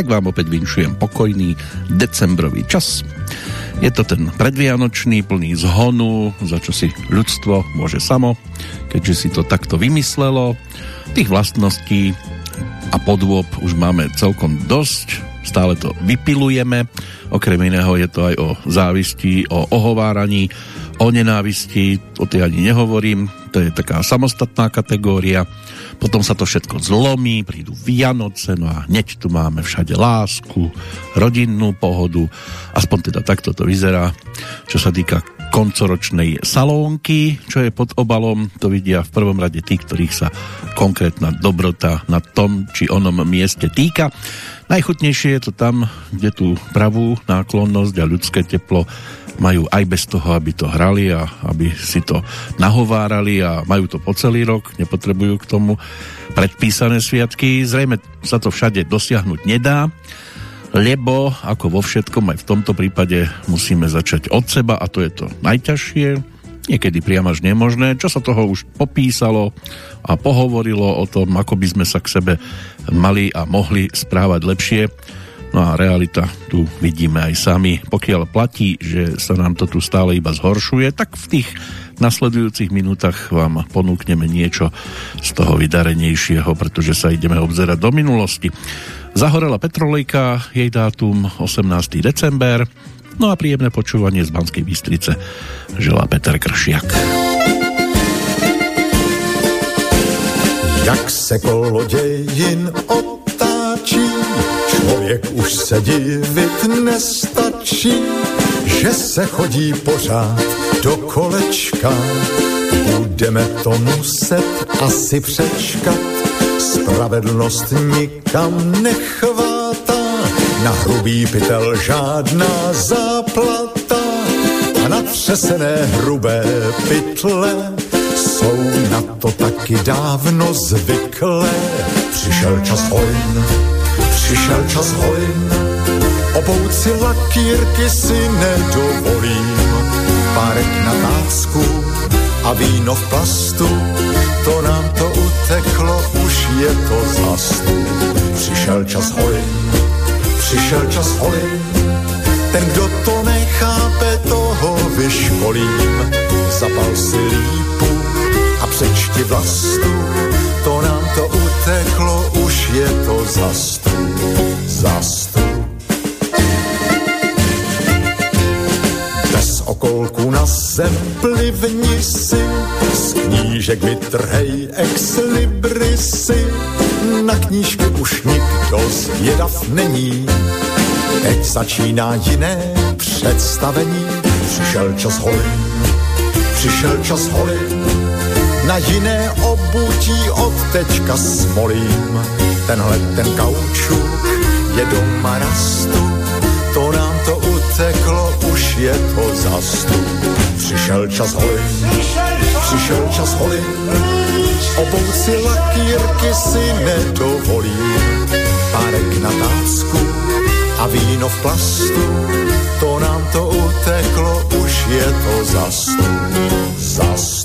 tak vám opäť vinšujem pokojný decembrový čas. Je to ten predvianočný, plný zhonu, za čo si ľudstvo môže samo, keďže si to takto vymyslelo. Tých vlastností a podôb už máme celkom dosť, stále to vypilujeme. Okrem iného je to aj o závisti, o ohováraní, o nenávisti, o tej ani nehovorím, to je taká samostatná kategória. Potom sa to všetko zlomí, prídu Vianoce, no a hneď tu máme všade lásku, rodinnú pohodu, aspoň teda takto to vyzerá, čo sa týka koncoročnej salónky, čo je pod obalom, to vidia v prvom rade tí, ktorých sa konkrétna dobrota na tom či onom mieste týka. Najchutnejšie je to tam, kde tú pravú náklonnosť a ľudské teplo majú aj bez toho, aby to hrali a aby si to nahovárali a majú to po celý rok, nepotrebujú k tomu predpísané sviatky. Zrejme sa to všade dosiahnuť nedá, lebo ako vo všetkom aj v tomto prípade musíme začať od seba a to je to najťažšie, niekedy priam až nemožné, čo sa toho už popísalo a pohovorilo o tom, ako by sme sa k sebe mali a mohli správať lepšie No a realita tu vidíme aj sami. Pokiaľ platí, že sa nám to tu stále iba zhoršuje, tak v tých nasledujúcich minútach vám ponúkneme niečo z toho vydarenejšieho, pretože sa ideme obzerať do minulosti. Zahorela Petrolejka, jej dátum 18. december, no a príjemné počúvanie z Banskej Bystrice želá Peter Kršiak. Jak se kolo otáčí, Člověk už se divit nestačí, že se chodí pořád do kolečka. Budeme to muset asi přečkat, spravedlnost nikam nechvátá, na hrubý pytel žádná záplata a na třesené hrubé pytle jsou na to taky dávno zvyklé. Přišel čas hojn, Přišel čas holin, obouci lakírky si nedovolím. Párek na tásku a víno v plastu, to nám to uteklo, už je to zastu. Přišel čas holin, přišel čas holin, ten, kdo to nechápe, toho vyškolím. Zapal si lípu a přečti vlastu, to nám to uteklo, už je to zastu zastup. Bez okolku na zem plivni si, z knížek vytrhej ex librisy, na knížky už nikdo zvědav není. Teď začíná jiné představení, přišel čas holin, přišel čas holin, na jiné obutí od teďka smolím. Tenhle ten kaučuk je doma rastu, to nám to uteklo, už je to zastu. Přišel čas holin, přišel čas holin, obouci lakírky si nedovolím. Párek na tásku a víno v plastu, to nám to uteklo, už je to zastu, zastu.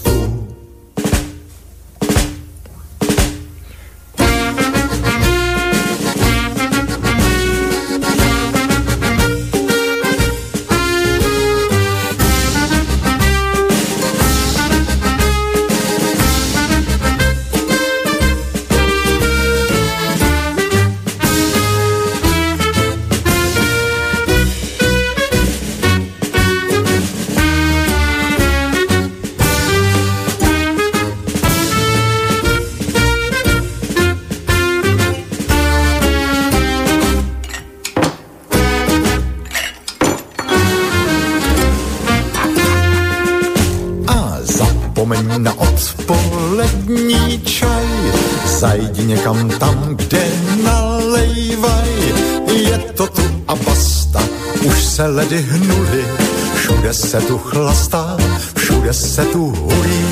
Se tu chlastá, všude se tu hulí.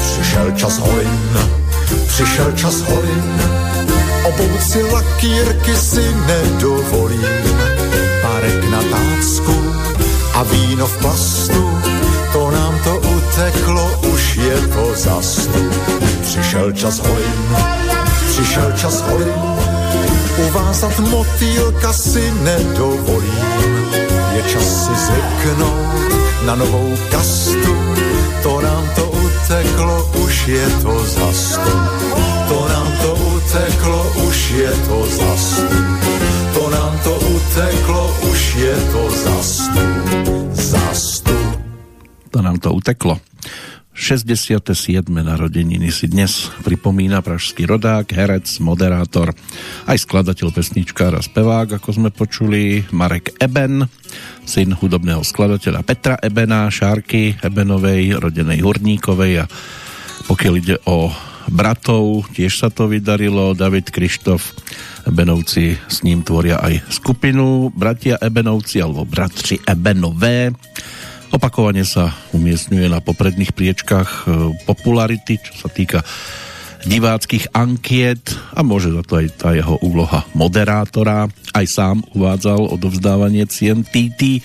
Přišel čas holin, přišel čas holin, obouci lakírky si nedovolím. Párek na tácku a víno v plastu, to nám to uteklo, už je to zastu. Přišel čas holin, přišel čas holin, Uvázat motýlka si nedovolím, je čas si zvyknout na novou kastu, to nám to uteklo, už je to zastu. To nám to uteklo, už je to zastu. To nám to uteklo, už je to zastu. Zastu. To nám to uteklo. 67. narodeniny si dnes pripomína pražský rodák, herec, moderátor, aj skladateľ, pesničkár a spevák, ako sme počuli, Marek Eben, syn hudobného skladateľa Petra Ebena, Šárky Ebenovej, rodenej Hurníkovej. A pokiaľ ide o bratov, tiež sa to vydarilo, David Krištof Ebenovci s ním tvoria aj skupinu Bratia Ebenovci alebo Bratři Ebenové. Opakovane sa umiestňuje na popredných priečkách e, popularity, čo sa týka diváckých ankiet a môže za to aj tá jeho úloha moderátora. Aj sám uvádzal odovzdávanie cien TT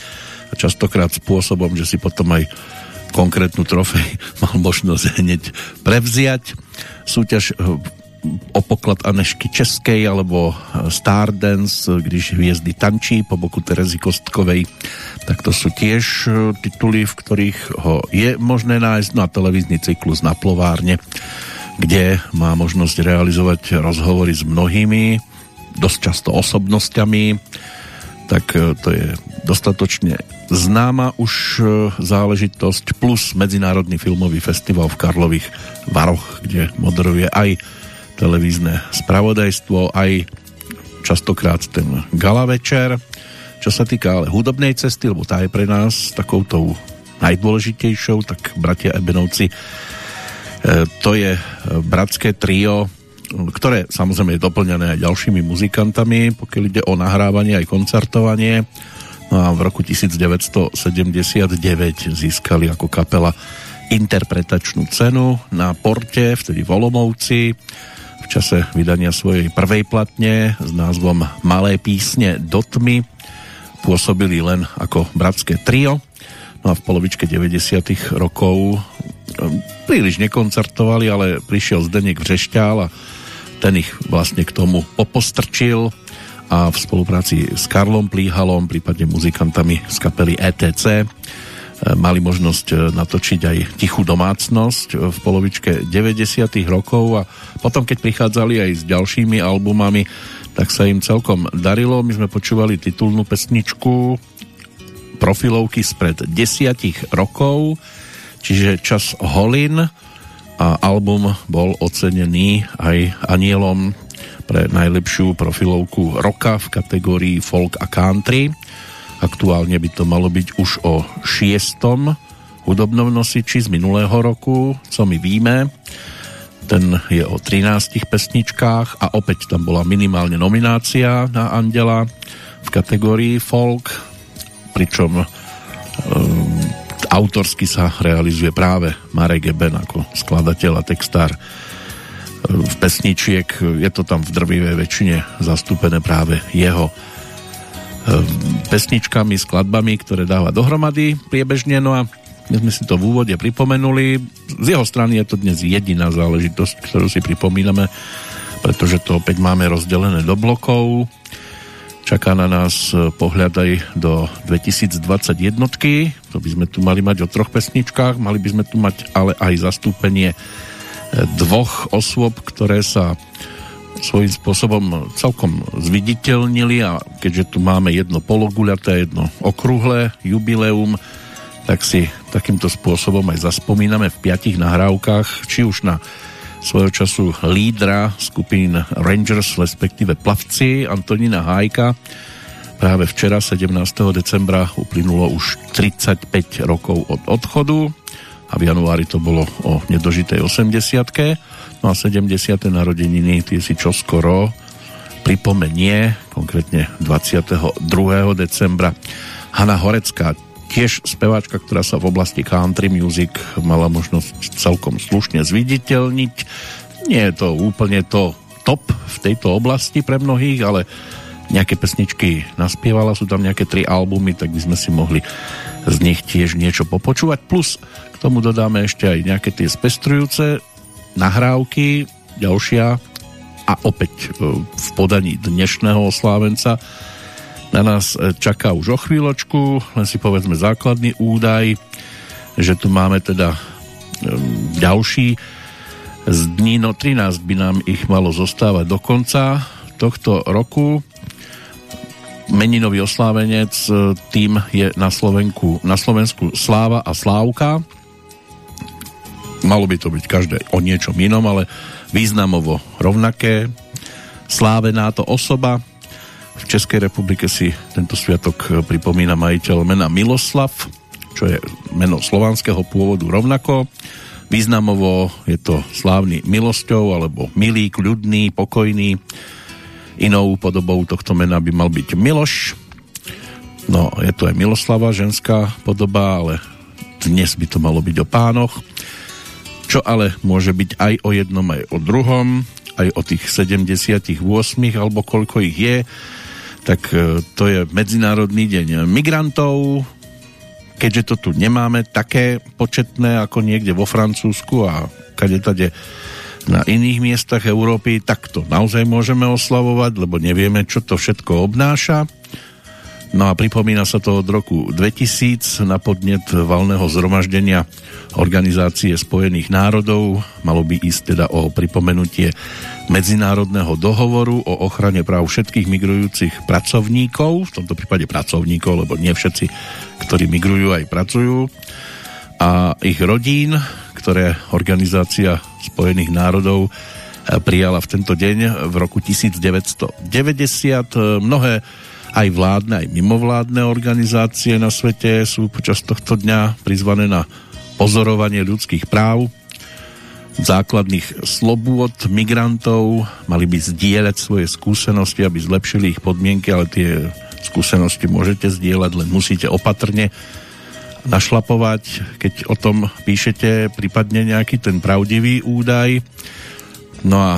a častokrát spôsobom, že si potom aj konkrétnu trofej mal možnosť hneď prevziať. Súťaž e, o poklad Anešky Českej alebo Stardance, když hviezdy tančí po boku Terezy Kostkovej, tak to sú tiež tituly, v ktorých ho je možné nájsť. No a televízny cyklus na plovárne, kde má možnosť realizovať rozhovory s mnohými, dosť často osobnosťami, tak e, to je dostatočne známa už e, záležitosť, plus Medzinárodný filmový festival v Karlových Varoch, kde moderuje aj televízne spravodajstvo, aj častokrát ten gala večer. Čo sa týka ale hudobnej cesty, lebo tá je pre nás takoutou najdôležitejšou, tak bratia Ebenovci to je bratské trio, ktoré samozrejme je doplňané aj ďalšími muzikantami, pokiaľ ide o nahrávanie aj koncertovanie. No a v roku 1979 získali ako kapela interpretačnú cenu na Porte, vtedy v Olomovci čase vydania svojej prvej platne s názvom Malé písne do tmy pôsobili len ako bratské trio no a v polovičke 90 rokov príliš nekoncertovali, ale prišiel Zdenek Vřešťál a ten ich vlastne k tomu popostrčil a v spolupráci s Karlom Plíhalom, prípadne muzikantami z kapely ETC mali možnosť e, natočiť aj Tichú domácnosť v polovičke 90. rokov a potom, keď prichádzali aj s ďalšími albumami, tak sa im celkom darilo. My sme počúvali titulnú pesničku profilovky spred desiatich rokov, čiže čas Holin a album bol ocenený aj anielom pre najlepšiu profilovku roka v kategórii folk a country. Aktuálne by to malo byť už o šiestom hudobnom nosiči z minulého roku, co my víme. Ten je o 13 pesničkách a opäť tam bola minimálne nominácia na Andela v kategórii folk, pričom autorsky sa realizuje práve Marek Eben ako skladateľ a textár ehm, v pesničiek. Je to tam v drvivej väčšine zastúpené práve jeho pesničkami, skladbami, ktoré dáva dohromady priebežne. No a my sme si to v úvode pripomenuli. Z jeho strany je to dnes jediná záležitosť, ktorú si pripomíname, pretože to opäť máme rozdelené do blokov. Čaká na nás pohľad aj do 2021. To by sme tu mali mať o troch pesničkách. Mali by sme tu mať ale aj zastúpenie dvoch osôb, ktoré sa svojím spôsobom celkom zviditeľnili a keďže tu máme jedno pologuľaté, jedno okrúhle jubileum, tak si takýmto spôsobom aj zaspomíname v piatich nahrávkach, či už na svojho času lídra skupín Rangers, respektíve plavci Antonína Hájka. Práve včera, 17. decembra, uplynulo už 35 rokov od odchodu a v januári to bolo o nedožitej 80 No a 70. narodeniny tie si čoskoro pripomenie, konkrétne 22. decembra. Hanna Horecká, tiež speváčka, ktorá sa v oblasti country music mala možnosť celkom slušne zviditeľniť. Nie je to úplne to top v tejto oblasti pre mnohých, ale nejaké pesničky naspievala, sú tam nejaké tri albumy, tak by sme si mohli z nich tiež niečo popočúvať. Plus k tomu dodáme ešte aj nejaké tie spestrujúce nahrávky, ďalšia a opäť v podaní dnešného oslávenca na nás čaká už o chvíľočku, len si povedzme základný údaj, že tu máme teda ďalší z dní, no 13 by nám ich malo zostávať do konca tohto roku. Meninový oslávenec, tým je na, Slovenku, na Slovensku Sláva a Slávka. Malo by to byť každé o niečom inom, ale významovo rovnaké. Slávená to osoba. V Českej republike si tento sviatok pripomína majiteľ mena Miloslav, čo je meno slovanského pôvodu rovnako. Významovo je to slávny milosťou alebo milý, kľudný, pokojný. Inou podobou tohto mena by mal byť Miloš. No, je to aj Miloslava, ženská podoba, ale dnes by to malo byť o pánoch. Čo ale môže byť aj o jednom, aj o druhom aj o tých 78 alebo koľko ich je, tak e, to je Medzinárodný deň migrantov, keďže to tu nemáme také početné ako niekde vo Francúzsku a kade tade na iných miestach Európy, tak to naozaj môžeme oslavovať, lebo nevieme, čo to všetko obnáša. No a pripomína sa to od roku 2000 na podnet valného zhromaždenia Organizácie spojených národov. Malo by ísť teda o pripomenutie Medzinárodného dohovoru o ochrane práv všetkých migrujúcich pracovníkov, v tomto prípade pracovníkov, lebo nie všetci, ktorí migrujú, aj pracujú, a ich rodín, ktoré Organizácia spojených národov prijala v tento deň v roku 1990. Mnohé aj vládne, aj mimovládne organizácie na svete sú počas tohto dňa prizvané na pozorovanie ľudských práv, základných slobôd migrantov, mali by zdieľať svoje skúsenosti, aby zlepšili ich podmienky, ale tie skúsenosti môžete zdieľať, len musíte opatrne našlapovať, keď o tom píšete prípadne nejaký ten pravdivý údaj. No a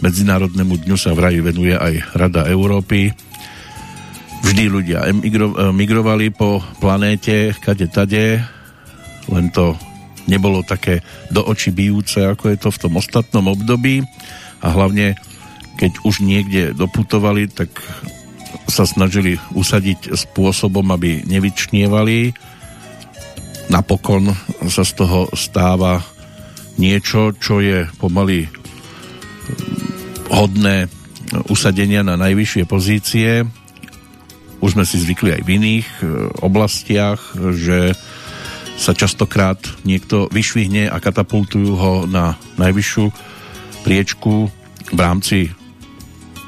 Medzinárodnému dňu sa vraj venuje aj Rada Európy, vždy ľudia emigro, eh, migrovali po planéte kade tade, len to nebolo také do očí bijúce, ako je to v tom ostatnom období. A hlavne keď už niekde doputovali, tak sa snažili usadiť spôsobom, aby nevyčnievali. Napokon sa z toho stáva niečo, čo je pomaly hodné usadenia na najvyššie pozície už sme si zvykli aj v iných e, oblastiach, že sa častokrát niekto vyšvihne a katapultujú ho na najvyššiu priečku v rámci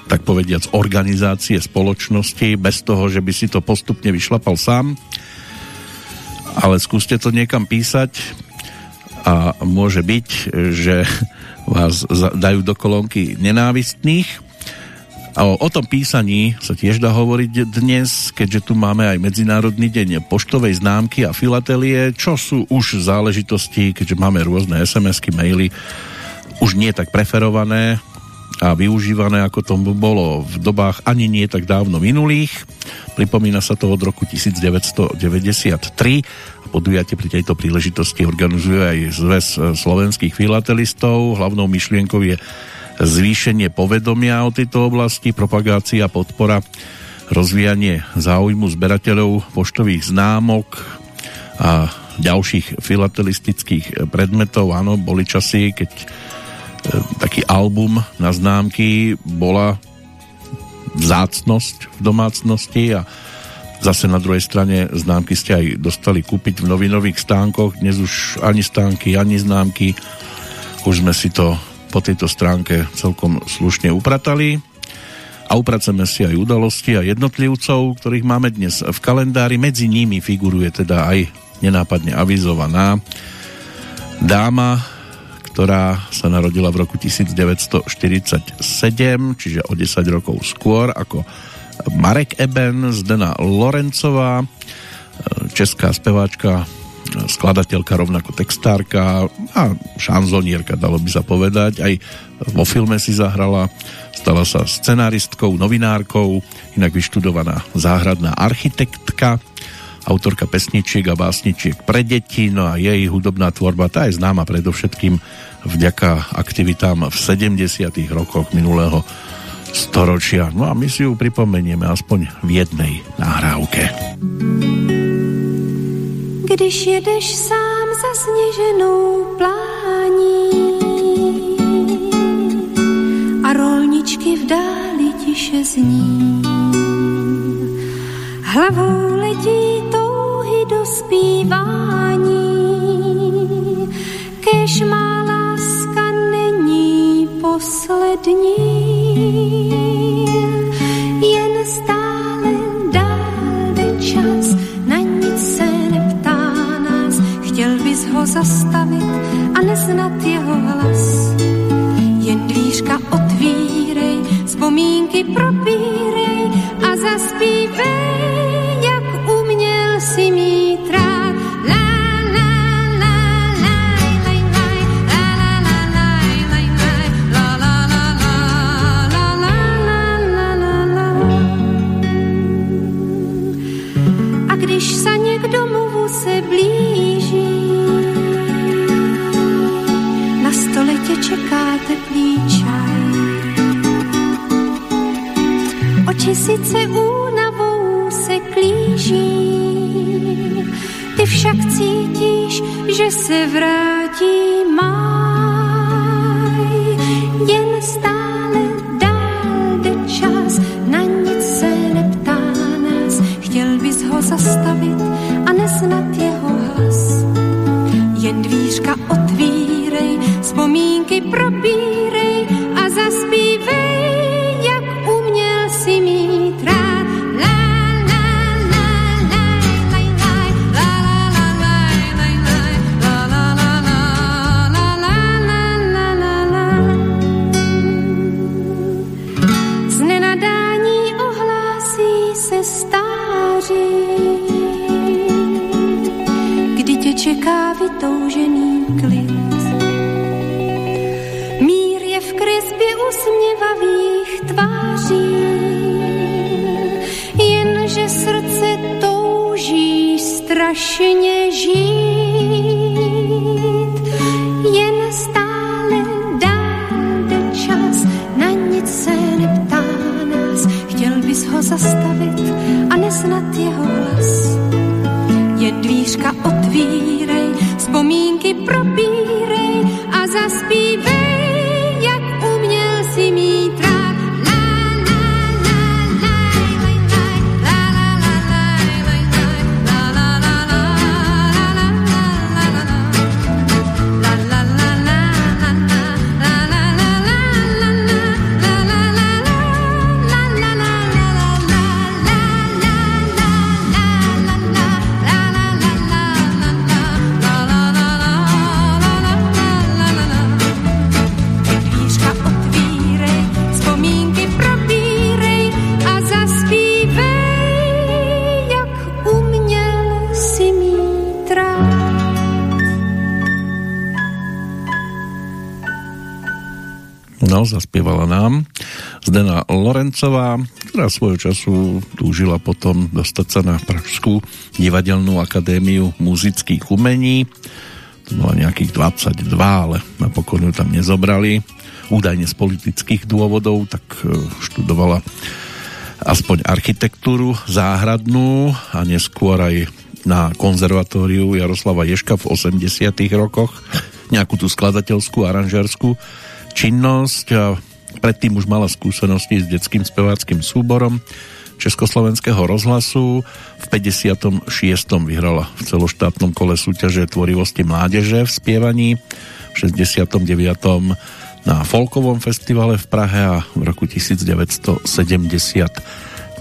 tak povediac organizácie spoločnosti bez toho, že by si to postupne vyšlapal sám. Ale skúste to niekam písať a môže byť, že vás dajú do kolónky nenávistných O, o tom písaní sa tiež dá hovoriť dnes, keďže tu máme aj Medzinárodný deň poštovej známky a filatelie, čo sú už záležitosti, keďže máme rôzne SMS-ky, maily, už nie tak preferované a využívané, ako to bolo v dobách ani nie tak dávno minulých. Pripomína sa to od roku 1993 a podujatie pri tejto príležitosti organizuje aj Zväz slovenských filatelistov. Hlavnou myšlienkou je zvýšenie povedomia o tejto oblasti, propagácia, podpora, rozvíjanie záujmu zberateľov poštových známok a ďalších filatelistických predmetov. Áno, boli časy, keď e, taký album na známky bola vzácnosť v domácnosti a zase na druhej strane známky ste aj dostali kúpiť v novinových stánkoch. Dnes už ani stánky, ani známky. Už sme si to po tejto stránke celkom slušne upratali a upraceme si aj udalosti a jednotlivcov, ktorých máme dnes v kalendári. Medzi nimi figuruje teda aj nenápadne avizovaná dáma, ktorá sa narodila v roku 1947, čiže o 10 rokov skôr ako Marek Eben, Zdena Lorencová, česká speváčka, skladateľka, rovnako textárka a šanzonierka, dalo by sa povedať. Aj vo filme si zahrala, stala sa scenáristkou, novinárkou, inak vyštudovaná záhradná architektka autorka pesničiek a básničiek pre deti, no a jej hudobná tvorba tá je známa predovšetkým vďaka aktivitám v 70. rokoch minulého storočia. No a my si ju pripomenieme aspoň v jednej nahrávke. Když jedeš sám za sněženou plání. A rolničky v dáli tiše zní, hlavou letí touhy do zpívání, zastavit a neznat jeho hlas. Jen dvířka otvírej, vzpomínky propírej a zaspívej. Sice únavou se klíží, ty však cítíš, že se vrátí máj. Jen stále dál jde čas, na nic se neptá nás, chtěl bys ho zastavit a neznat zaspievala nám Zdena Lorencová, ktorá svojho času túžila potom dostať sa na Pražskú divadelnú akadémiu muzických umení. To bola nejakých 22, ale napokon ju tam nezobrali. Údajne z politických dôvodov, tak e, študovala aspoň architektúru záhradnú a neskôr aj na konzervatóriu Jaroslava Ješka v 80 rokoch nejakú tú skladateľskú, aranžerskú činnosť a predtým už mala skúsenosti s detským speváckým súborom Československého rozhlasu. V 56. vyhrala v celoštátnom kole súťaže tvorivosti mládeže v spievaní. V 69. na Folkovom festivale v Prahe a v roku 1970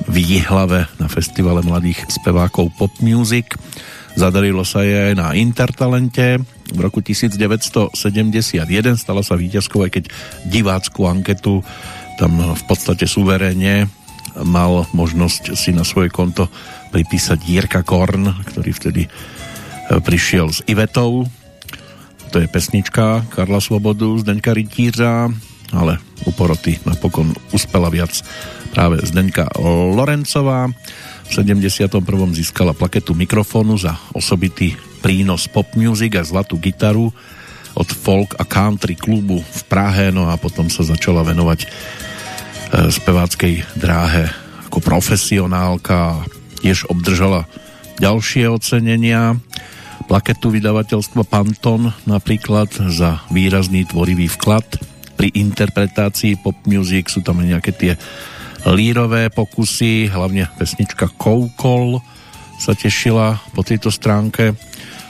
v Jihlave na festivale mladých spevákov Pop Music. Zadarilo sa jej aj na Intertalente v roku 1971, stala sa víťazkou, aj keď divácku anketu tam v podstate suverénne mal možnosť si na svoje konto pripísať Jirka Korn, ktorý vtedy e, prišiel s Ivetou. To je pesnička Karla Svobodu, Zdeňka Rytířa, ale u poroty napokon uspela viac práve Zdenka Lorencová. V 71. získala plaketu mikrofónu za osobitý prínos pop music a zlatú gitaru od folk a country klubu v Prahe, no a potom sa začala venovať e, speváckej dráhe ako profesionálka, tiež obdržala ďalšie ocenenia. Plaketu vydavateľstva Panton napríklad za výrazný tvorivý vklad. Pri interpretácii pop music sú tam nejaké tie lírové pokusy, hlavne pesnička Koukol sa tešila po tejto stránke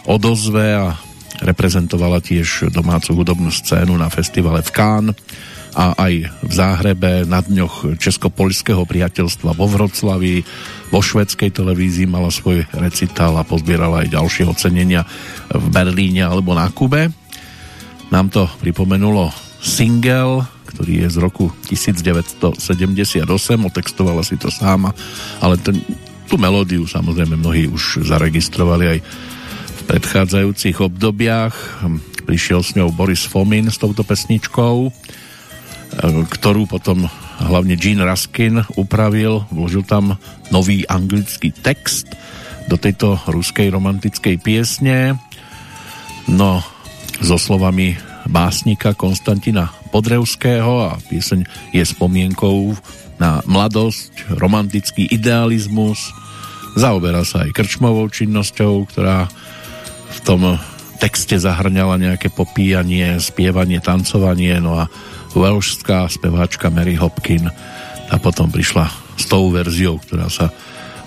odozve a reprezentovala tiež domácu hudobnú scénu na festivale v Cannes a aj v Záhrebe na dňoch Česko-Polského priateľstva vo Vroclavi, vo švedskej televízii mala svoj recital a pozbierala aj ďalšie ocenenia v Berlíne alebo na Kube. Nám to pripomenulo single, ktorý je z roku 1978, otextovala si to sáma, ale ten, tú melódiu samozrejme mnohí už zaregistrovali aj predchádzajúcich obdobiach. Prišiel s ňou Boris Fomin s touto pesničkou ktorú potom hlavne Gene Raskin upravil, vložil tam nový anglický text do tejto ruskej romantickej piesne. No, so slovami básnika Konstantina Podrevského a pieseň je spomienkou na mladosť, romantický idealizmus, zaoberá sa aj krčmovou činnosťou, ktorá v tom texte zahrňala nejaké popíjanie, spievanie, tancovanie, no a welshská speváčka Mary Hopkin a potom prišla s tou verziou, ktorá sa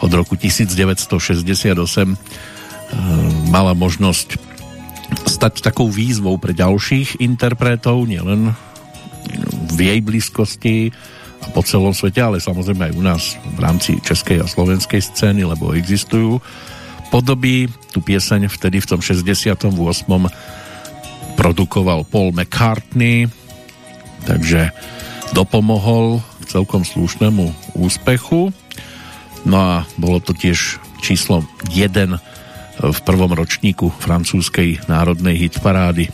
od roku 1968 e, mala možnosť stať takou výzvou pre ďalších interpretov, nielen v jej blízkosti a po celom svete, ale samozrejme aj u nás v rámci českej a slovenskej scény, lebo existujú podoby. Tu pieseň vtedy v tom 68. produkoval Paul McCartney, takže dopomohol k celkom slušnému úspechu. No a bolo to tiež číslo 1 v prvom ročníku francúzskej národnej hitparády,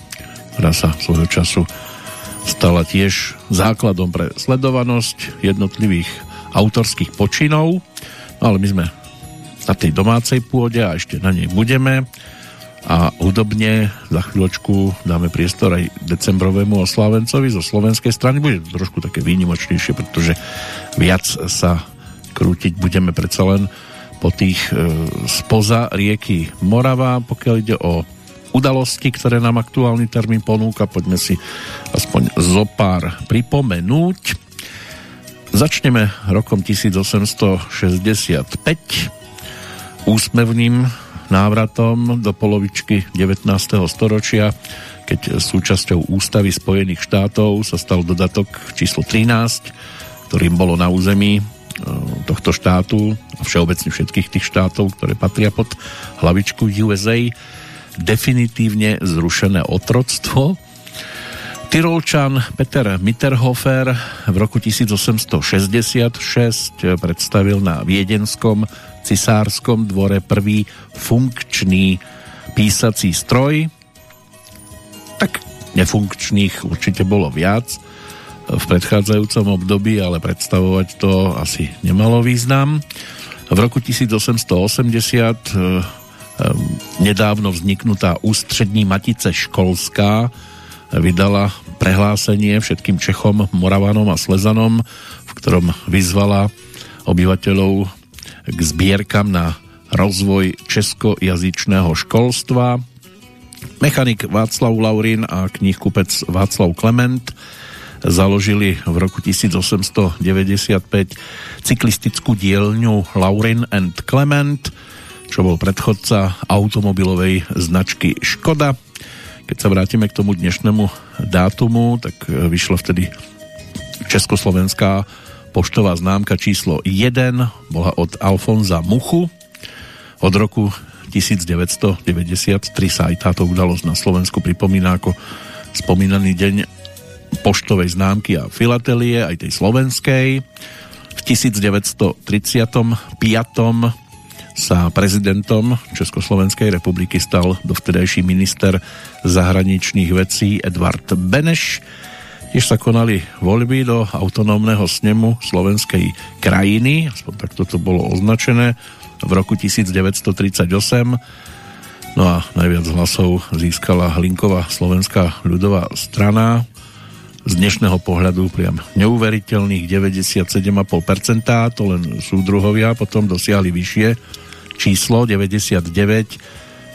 ktorá sa svojho času stala tiež základom pre sledovanosť jednotlivých autorských počinov. No ale my sme na tej domácej pôde a ešte na nej budeme a hudobne za chvíľočku dáme priestor aj decembrovému oslávencovi zo slovenskej strany. Bude to trošku také výnimočnejšie, pretože viac sa krútiť budeme predsa len po tých e, spoza rieky Morava, pokiaľ ide o udalosti, ktoré nám aktuálny termín ponúka. Poďme si aspoň zo pár pripomenúť. Začneme rokom 1865 úsmevným návratom do polovičky 19. storočia, keď súčasťou ústavy Spojených štátov sa stal dodatok číslo 13, ktorým bolo na území e, tohto štátu a všeobecne všetkých tých štátov, ktoré patria pod hlavičku USA, definitívne zrušené otroctvo. Tyrolčan Peter Mitterhofer v roku 1866 predstavil na viedenskom cisárskom dvore prvý funkčný písací stroj. Tak nefunkčných určite bolo viac v predchádzajúcom období, ale predstavovať to asi nemalo význam. V roku 1880 eh, nedávno vzniknutá ústřední matice školská vydala prehlásenie všetkým Čechom, Moravanom a Slezanom, v ktorom vyzvala obyvateľov k zbierkam na rozvoj českojazyčného školstva. Mechanik Václav Laurin a knihkupec Václav Klement založili v roku 1895 cyklistickú dielňu Laurin and Clement, čo bol predchodca automobilovej značky Škoda. Keď sa vrátime k tomu dnešnému dátumu, tak vyšla vtedy Československá poštová známka číslo 1 bola od Alfonza Muchu. Od roku 1993 sa aj táto udalosť na Slovensku pripomína ako spomínaný deň poštovej známky a filatelie, aj tej slovenskej. V 1935 sa prezidentom Československej republiky stal dovtedajší minister zahraničných vecí Edvard Beneš Tiež sa konali voľby do autonómneho snemu slovenskej krajiny, aspoň takto to bolo označené, v roku 1938. No a najviac hlasov získala Hlinková slovenská ľudová strana. Z dnešného pohľadu priam neuveriteľných 97,5%, to len súdruhovia potom dosiahli vyššie číslo 99.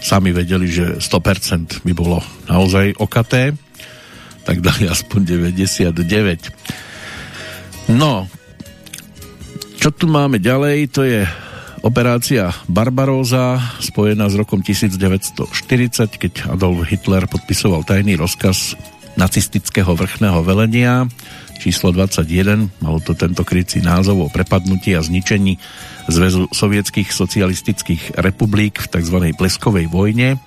Sami vedeli, že 100% by bolo naozaj okaté tak dali aspoň 99. No, čo tu máme ďalej, to je operácia Barbaróza, spojená s rokom 1940, keď Adolf Hitler podpisoval tajný rozkaz nacistického vrchného velenia číslo 21, malo to tento krycí názov o prepadnutí a zničení Zväzu sovietských socialistických republik v tzv. Pleskovej vojne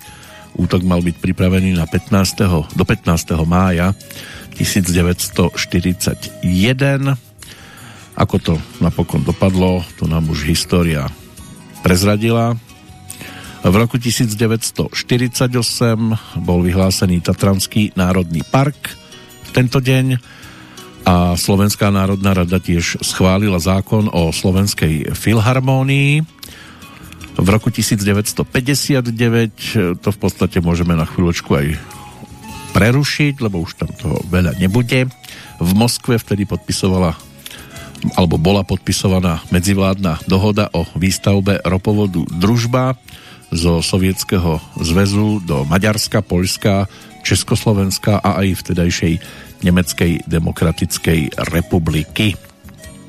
Útok mal byť pripravený na 15. do 15. mája 1941. Ako to napokon dopadlo, to nám už história prezradila. V roku 1948 bol vyhlásený Tatranský národný park v tento deň a Slovenská národná rada tiež schválila zákon o slovenskej filharmónii v roku 1959 to v podstate môžeme na chvíľočku aj prerušiť, lebo už tam toho veľa nebude. V Moskve vtedy podpisovala alebo bola podpisovaná medzivládna dohoda o výstavbe ropovodu Družba zo Sovietskeho zväzu do Maďarska, Poľska, Československa a aj vtedajšej Nemeckej demokratickej republiky.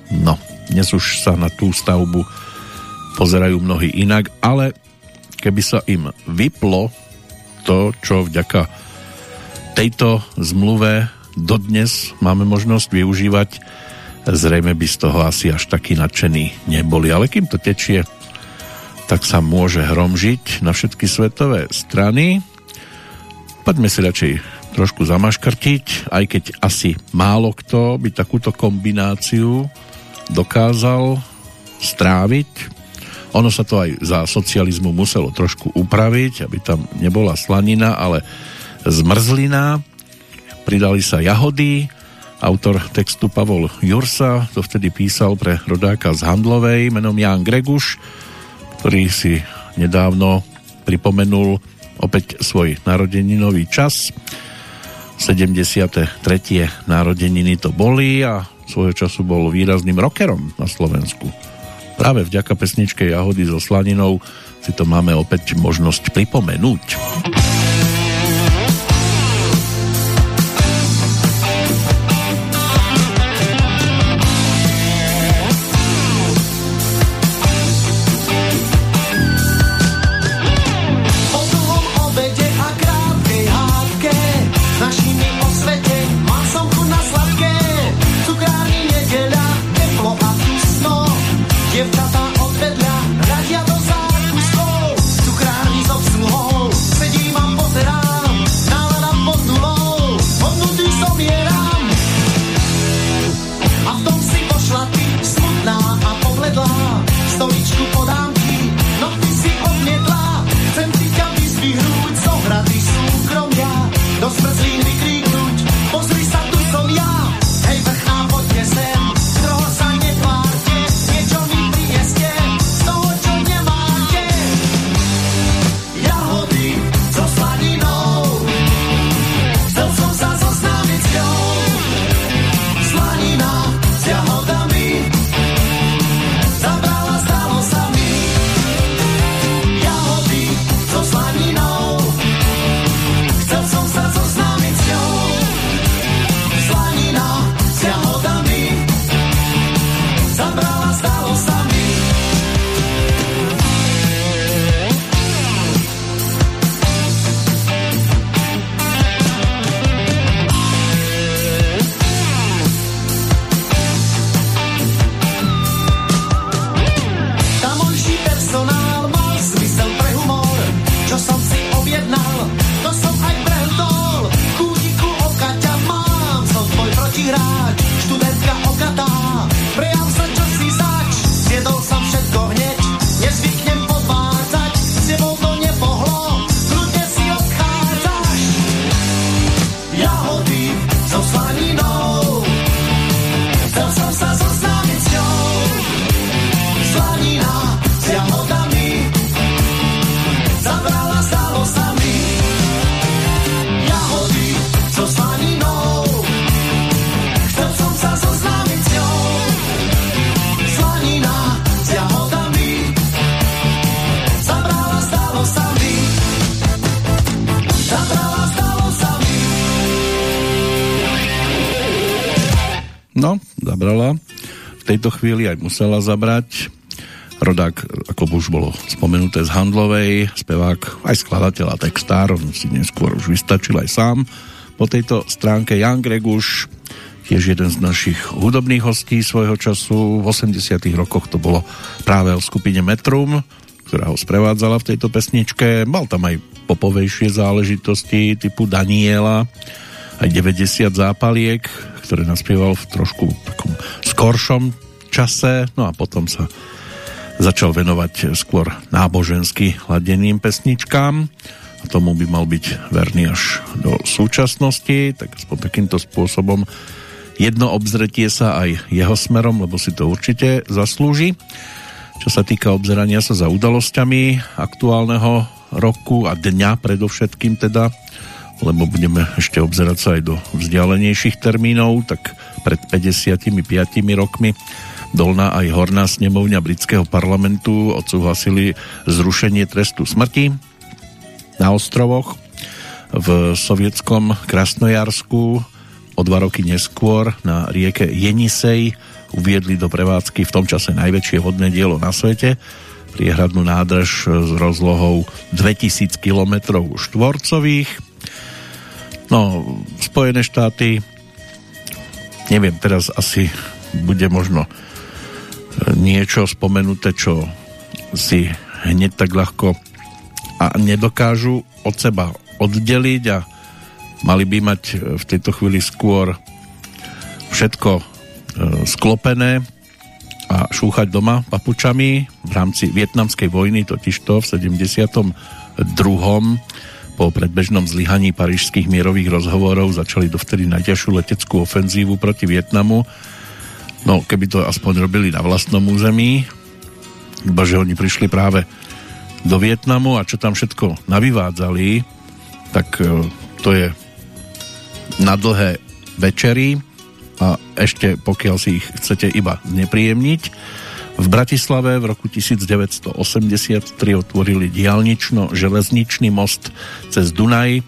No, dnes už sa na tú stavbu pozerajú mnohí inak, ale keby sa im vyplo to, čo vďaka tejto zmluve dodnes máme možnosť využívať, zrejme by z toho asi až taký nadšení neboli. Ale kým to tečie, tak sa môže hromžiť na všetky svetové strany. Poďme si radšej trošku zamaškrtiť, aj keď asi málo kto by takúto kombináciu dokázal stráviť ono sa to aj za socializmu muselo trošku upraviť, aby tam nebola slanina, ale zmrzlina. Pridali sa jahody. Autor textu Pavol Jursa to vtedy písal pre rodáka z Handlovej menom Jan Greguš, ktorý si nedávno pripomenul opäť svoj narodeninový čas. 73. narodeniny to boli a svojho času bol výrazným rockerom na Slovensku práve vďaka pesničke Jahody so slaninou si to máme opäť možnosť pripomenúť. Tejto chvíli aj musela zabrať. Rodák, ako už bolo spomenuté z Handlovej, spevák, aj skladateľ a textár, on si neskôr už vystačil aj sám. Po tejto stránke Jan Greguš, tiež jeden z našich hudobných hostí svojho času. V 80 rokoch to bolo práve o skupine Metrum, ktorá ho sprevádzala v tejto pesničke. Mal tam aj popovejšie záležitosti typu Daniela, aj 90 zápaliek, ktoré naspieval v trošku takom skoršom čase, no a potom sa začal venovať skôr nábožensky ladeným pesničkám a tomu by mal byť verný až do súčasnosti, tak aspoň takýmto spôsobom jedno obzretie sa aj jeho smerom, lebo si to určite zaslúži. Čo sa týka obzerania sa za udalosťami aktuálneho roku a dňa predovšetkým teda, lebo budeme ešte obzerať sa aj do vzdialenejších termínov, tak pred 55 rokmi dolná aj horná snemovňa britského parlamentu odsúhlasili zrušenie trestu smrti na ostrovoch. V sovietskom Krasnojarsku o dva roky neskôr na rieke Jenisej uviedli do prevádzky v tom čase najväčšie vodné dielo na svete, priehradnú nádrž s rozlohou 2000 km štvorcových. No, Spojené štáty, neviem, teraz asi bude možno niečo spomenuté, čo si hneď tak ľahko a nedokážu od seba oddeliť a mali by mať v tejto chvíli skôr všetko E, sklopené a šúchať doma papučami v rámci vietnamskej vojny, totižto v 72. po predbežnom zlyhaní parížských mierových rozhovorov začali dovtedy najťažšiu leteckú ofenzívu proti Vietnamu. No, keby to aspoň robili na vlastnom území, iba že oni prišli práve do Vietnamu a čo tam všetko navyvádzali, tak e, to je na dlhé večery a ešte pokiaľ si ich chcete iba znepríjemniť. V Bratislave v roku 1983 otvorili diálnično-železničný most cez Dunaj,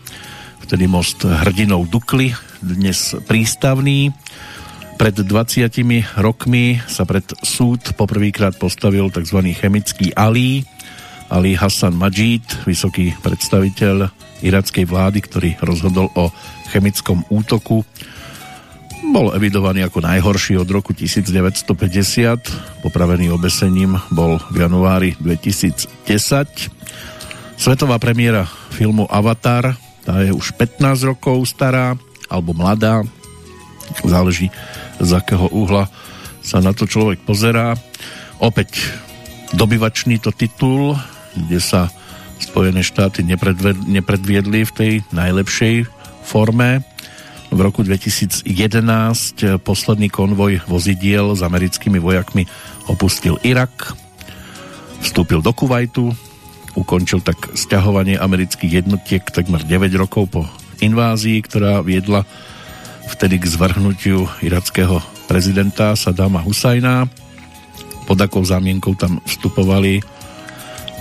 vtedy most hrdinou Dukly, dnes prístavný. Pred 20 rokmi sa pred súd poprvýkrát postavil tzv. chemický Ali, Ali Hassan Majid, vysoký predstaviteľ irackej vlády, ktorý rozhodol o chemickom útoku bol evidovaný ako najhorší od roku 1950. Popravený obesením bol v januári 2010. Svetová premiéra filmu Avatar, tá je už 15 rokov stará, alebo mladá. Záleží z akého uhla sa na to človek pozerá. Opäť dobyvačný to titul, kde sa Spojené štáty nepredviedli v tej najlepšej forme v roku 2011 posledný konvoj vozidiel s americkými vojakmi opustil Irak, vstúpil do Kuwaitu, ukončil tak sťahovanie amerických jednotiek takmer 9 rokov po invázii, ktorá viedla vtedy k zvrhnutiu irackého prezidenta Sadama Husajna. Pod akou zámienkou tam vstupovali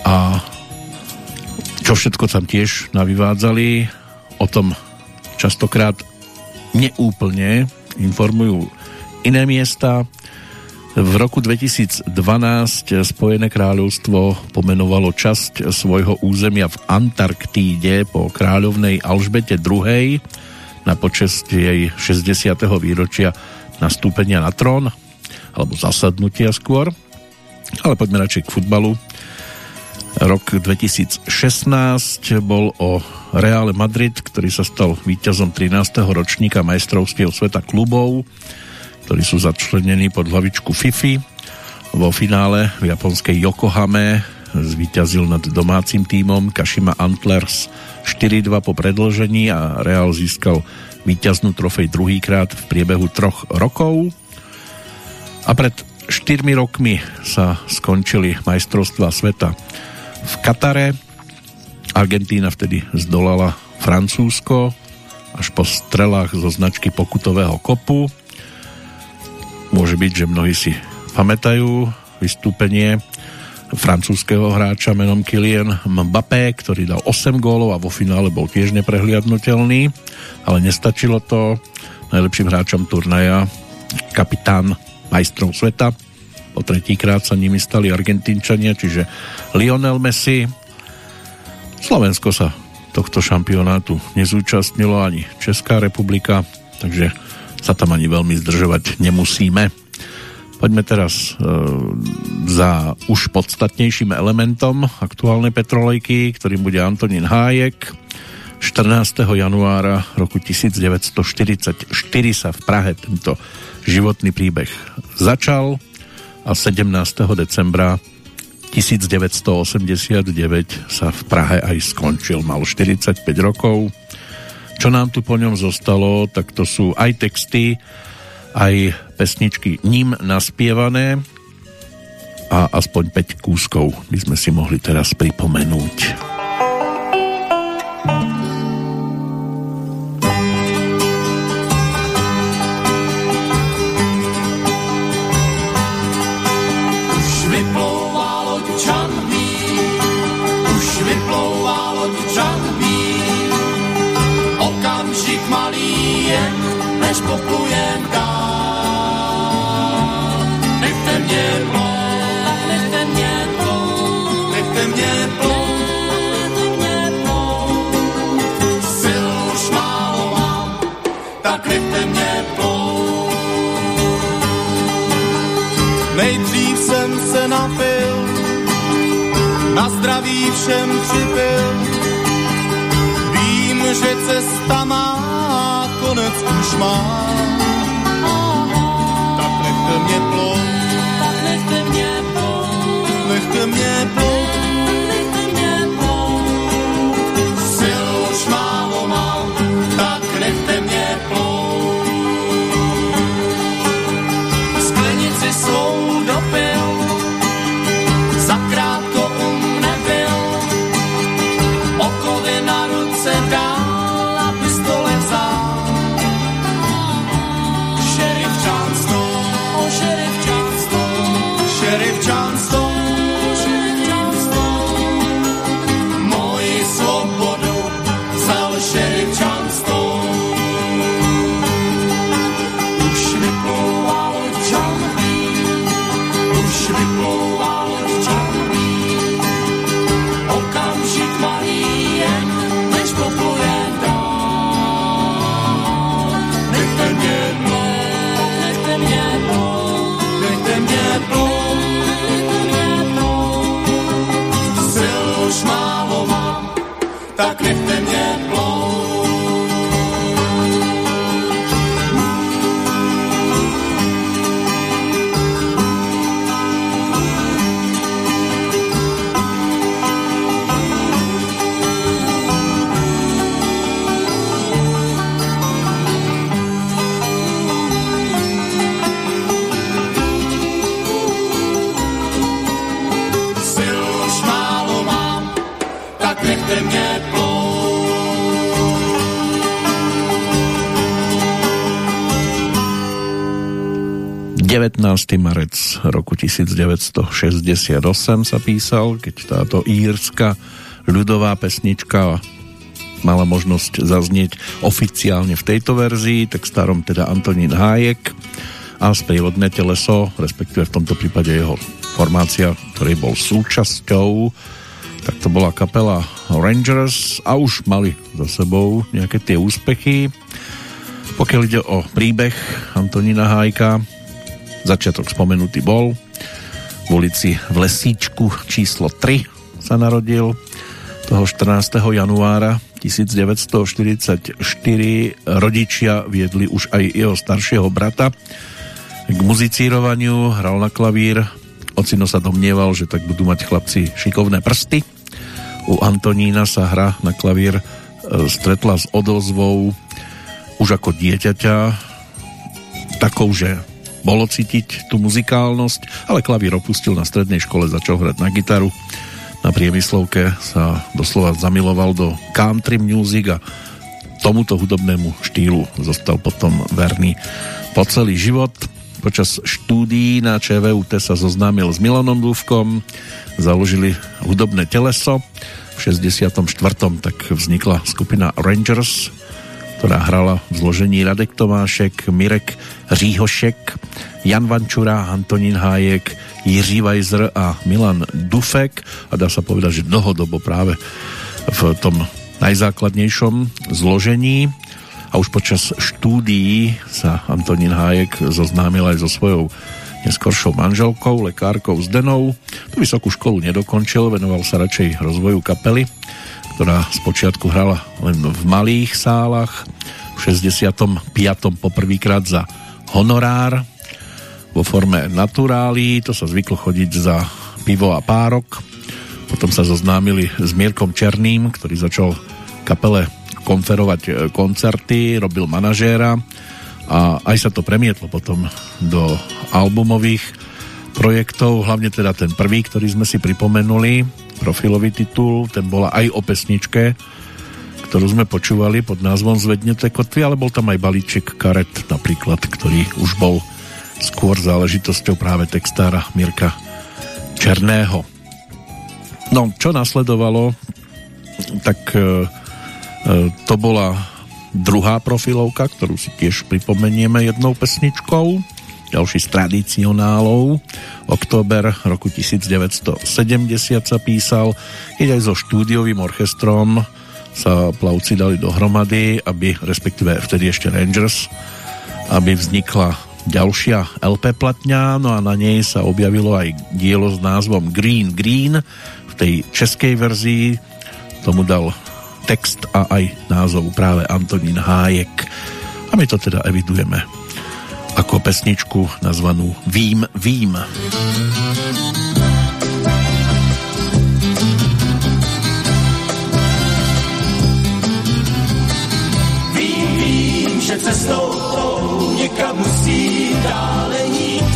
a čo všetko tam tiež navyvádzali, o tom častokrát neúplne informujú iné miesta. V roku 2012 Spojené kráľovstvo pomenovalo časť svojho územia v Antarktíde po kráľovnej Alžbete II. Na počest jej 60. výročia nastúpenia na trón, alebo zasadnutia skôr. Ale poďme radšej k futbalu. Rok 2016 bol o Real Madrid, ktorý sa stal víťazom 13. ročníka majstrovstiev sveta klubov, ktorí sú začlenení pod hlavičku FIFI. Vo finále v japonskej Yokohame zvíťazil nad domácim tímom Kashima Antlers 4-2 po predlžení a Real získal víťaznú trofej druhýkrát v priebehu troch rokov. A pred 4 rokmi sa skončili majstrovstva sveta v Katare, Argentína vtedy zdolala Francúzsko až po strelách zo značky pokutového kopu. Môže byť, že mnohí si pamätajú vystúpenie francúzského hráča menom Kylian Mbappé, ktorý dal 8 gólov a vo finále bol tiež neprehliadnutelný, ale nestačilo to. Najlepším hráčom turnaja kapitán majstrov sveta. Po tretíkrát sa nimi stali Argentínčania, čiže Lionel Messi. Slovensko sa tohto šampionátu nezúčastnilo ani Česká republika, takže sa tam ani veľmi zdržovať nemusíme. Poďme teraz e, za už podstatnejším elementom aktuálnej petrolejky, ktorým bude Antonín Hájek. 14. januára roku 1944 sa v Prahe tento životný príbeh začal a 17. decembra 1989 sa v Prahe aj skončil. Mal 45 rokov. Čo nám tu po ňom zostalo, tak to sú aj texty, aj pesničky ním naspievané a aspoň 5 kúskov by sme si mohli teraz pripomenúť. Zdraví všem připil. Vím, že cesta má konec už má. Tak nechte mě plout, tak nechte mě plout, nechte mě tak nechte 19. marec roku 1968 sa písal, keď táto írska ľudová pesnička mala možnosť zaznieť oficiálne v tejto verzii, tak starom teda Antonín Hájek a sprievodné teleso, respektíve v tomto prípade jeho formácia, ktorej bol súčasťou, tak to bola kapela Rangers a už mali za sebou nejaké tie úspechy. Pokiaľ ide o príbeh Antonína Hájka, Začiatok spomenutý bol. V ulici v Lesíčku číslo 3 sa narodil toho 14. januára 1944. Rodičia viedli už aj jeho staršieho brata k muzicírovaniu, hral na klavír. Ocino sa domnieval, že tak budú mať chlapci šikovné prsty. U Antonína sa hra na klavír e, stretla s odozvou už ako dieťaťa takou, že bolo cítiť tú muzikálnosť, ale klavír opustil na strednej škole, začal hrať na gitaru. Na priemyslovke sa doslova zamiloval do country music a tomuto hudobnému štýlu zostal potom verný po celý život. Počas štúdií na ČVUT sa zoznámil s Milanom Dúvkom, založili hudobné teleso. V 64. tak vznikla skupina Rangers, ktorá hrala v zložení Radek Tomášek, Mirek Říhošek, Jan Vančura, Antonín Hájek, Jiří Vajzer a Milan Dufek. A dá sa povedať, že dlhodobo práve v tom najzákladnejšom zložení. A už počas štúdií sa Antonín Hájek zoznámil aj so svojou neskoršou manželkou, lekárkou Zdenou. Tu vysokú školu nedokončil, venoval sa radšej rozvoju kapely, ktorá spočiatku hrala len v malých sálach. V 65. poprvýkrát za honorár vo forme naturáli, to sa zvyklo chodiť za pivo a párok. Potom sa zoznámili s Mierkom Černým, ktorý začal kapele konferovať e, koncerty, robil manažéra a aj sa to premietlo potom do albumových projektov, hlavne teda ten prvý, ktorý sme si pripomenuli, profilový titul, ten bola aj o pesničke, ktorú sme počúvali pod názvom Zvednete kotvy, ale bol tam aj balíček karet napríklad, ktorý už bol skôr záležitosťou práve textára Mirka Černého. No, čo nasledovalo, tak e, e, to bola druhá profilovka, ktorú si tiež pripomenieme jednou pesničkou. Ďalší z tradicionálov. Október roku 1970 sa písal, keď aj so štúdiovým orchestrom sa plavci dali dohromady, aby, respektíve vtedy ešte Rangers, aby vznikla ďalšia LP platňa, no a na nej sa objavilo aj dielo s názvom Green Green. V tej českej verzii tomu dal text a aj názov práve Antonín Hájek. A my to teda evidujeme ako pesničku nazvanú Vím, vím. Vím, vím, že cestou někam musí dále jít.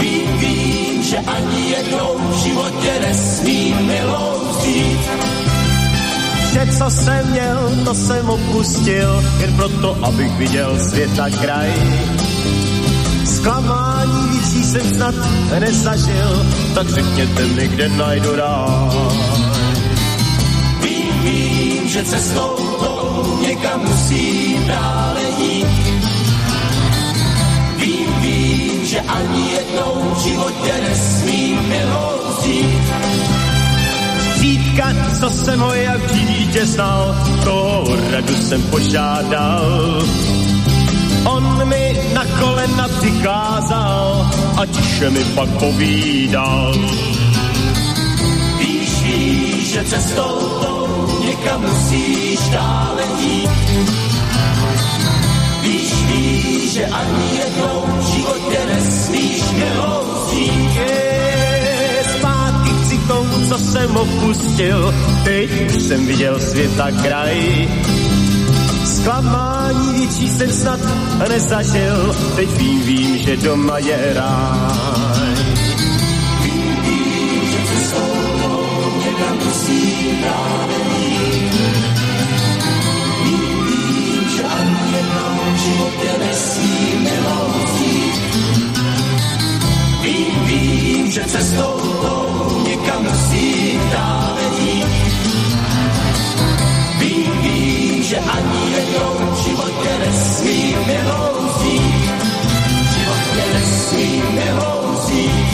Vím, vím, že ani jednou v životě nesmím milou vzít Vše, co jsem měl, to jsem opustil, jen proto, abych viděl svět a kraj. Zklamání větší jsem snad nezažil, tak řekněte mi, kde najdu ráj. Vím, vím, že cestou tou někam musím dále jít. Vím, vím, že ani jednou v životě nesmím milou vzít Řídka, co jsem ho jak dítě znal, toho radu jsem požádal. On mi na kolena vykázal a tiše mi pak povídal. Víš, víš, že cestou tou někam musíš dále jít. Víš, víš, že ani jednou v životě nesmíš milou co jsem opustil, teď jsem viděl svět a kraj. Zklamání větší jsem snad nezažil, teď vím, vím, že doma je ráj. Vím, vím, že cestou někam musím milou Vím, vím, že cestou že ani jednou v životě nesmím milou vzít. V životě nesmím milou vzít.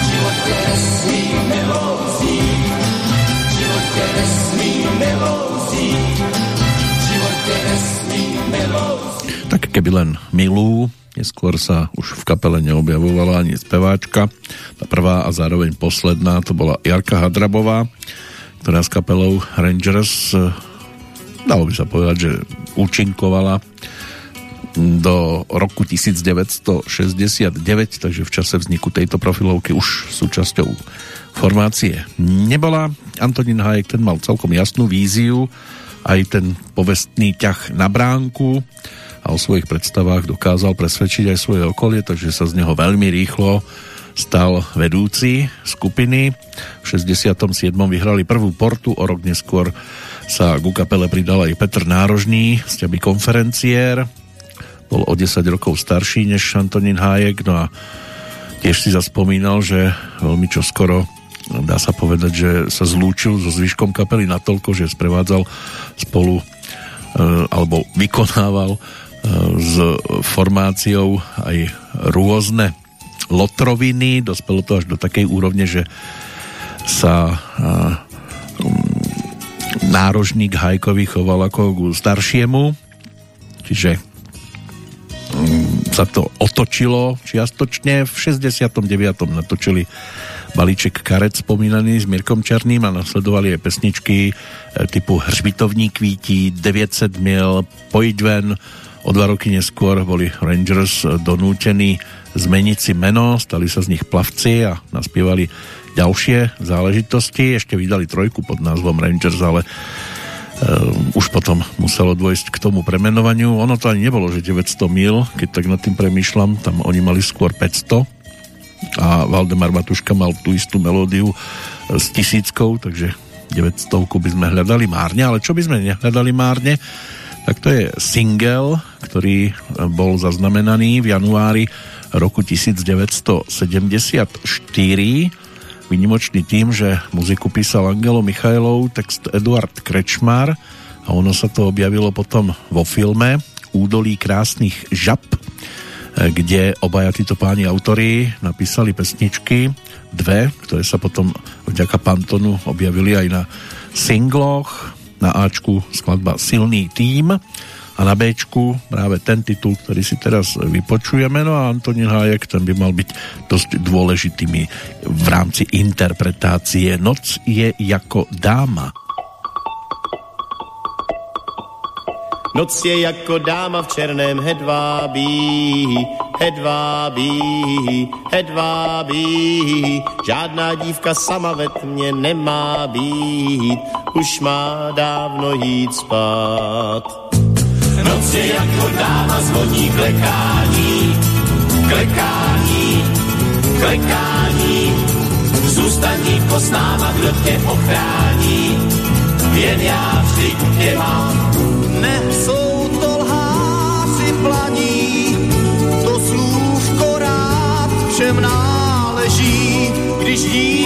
V životě nesmím milou vzít. V životě nesmím milou vzít. V životě nesmím milou vzít. Tak keby len milú Neskôr sa už v kapele neobjavovala ani speváčka. Tá prvá a zároveň posledná to bola Jarka Hadrabová, ktorá s kapelou Rangers eh, dalo by sa povedať, že účinkovala do roku 1969, takže v čase vzniku tejto profilovky už súčasťou formácie nebola. Antonín Hajek ten mal celkom jasnú víziu, aj ten povestný ťah na bránku, a o svojich predstavách dokázal presvedčiť aj svoje okolie, takže sa z neho veľmi rýchlo stal vedúci skupiny. V 67. vyhrali prvú portu, o rok neskôr sa ku kapele pridal aj Petr Nárožný, sťaby konferenciér. Bol o 10 rokov starší než Antonín Hájek, no a tiež si zaspomínal, že veľmi čoskoro dá sa povedať, že sa zlúčil so zvyškom kapely natoľko, že sprevádzal spolu alebo vykonával s formáciou aj rôzne lotroviny. Dospelo to až do takej úrovne, že sa um, nárožník Hajkovi choval ako ku staršiemu, čiže um, sa to otočilo čiastočne. V 69. natočili balíček karet spomínaný s Mirkom Černým a nasledovali aj pesničky e, typu Hřbitovní kvítí, 900 mil, Pojď ven, O dva roky neskôr boli Rangers donútení zmeniť si meno, stali sa z nich plavci a naspievali ďalšie záležitosti. Ešte vydali trojku pod názvom Rangers, ale uh, už potom muselo dôjsť k tomu premenovaniu. Ono to ani nebolo, že 900 mil, keď tak nad tým premýšľam, tam oni mali skôr 500 a Valdemar Matuška mal tú istú melódiu s tisíckou, takže 900 by sme hľadali márne, ale čo by sme nehľadali márne, tak to je single, ktorý bol zaznamenaný v januári roku 1974 vynimočný tým, že muziku písal Angelo Michailov, text Eduard Krečmar a ono sa to objavilo potom vo filme Údolí krásnych žab, kde obaja títo páni autory napísali pesničky, dve, ktoré sa potom vďaka Pantonu objavili aj na singloch na Ačku skladba Silný tým a na Bčku práve ten titul, ktorý si teraz vypočujeme. No a Antonín Hájek, ten by mal byť dosť dôležitými v rámci interpretácie. Noc je jako dáma. Noc je jako dáma v černém hedvábí, hedvábí, hedvábí. Žádná dívka sama ve tmě nemá být, už má dávno jít spát. Noc je jako dáma zvoní klekání, klekání, klekání. Zůstaň dívko s náma, kdo tě ochrání, jen já vždy tě mám. Ne, jsou to lháři planí, to slůvko rád všem náleží, když dívku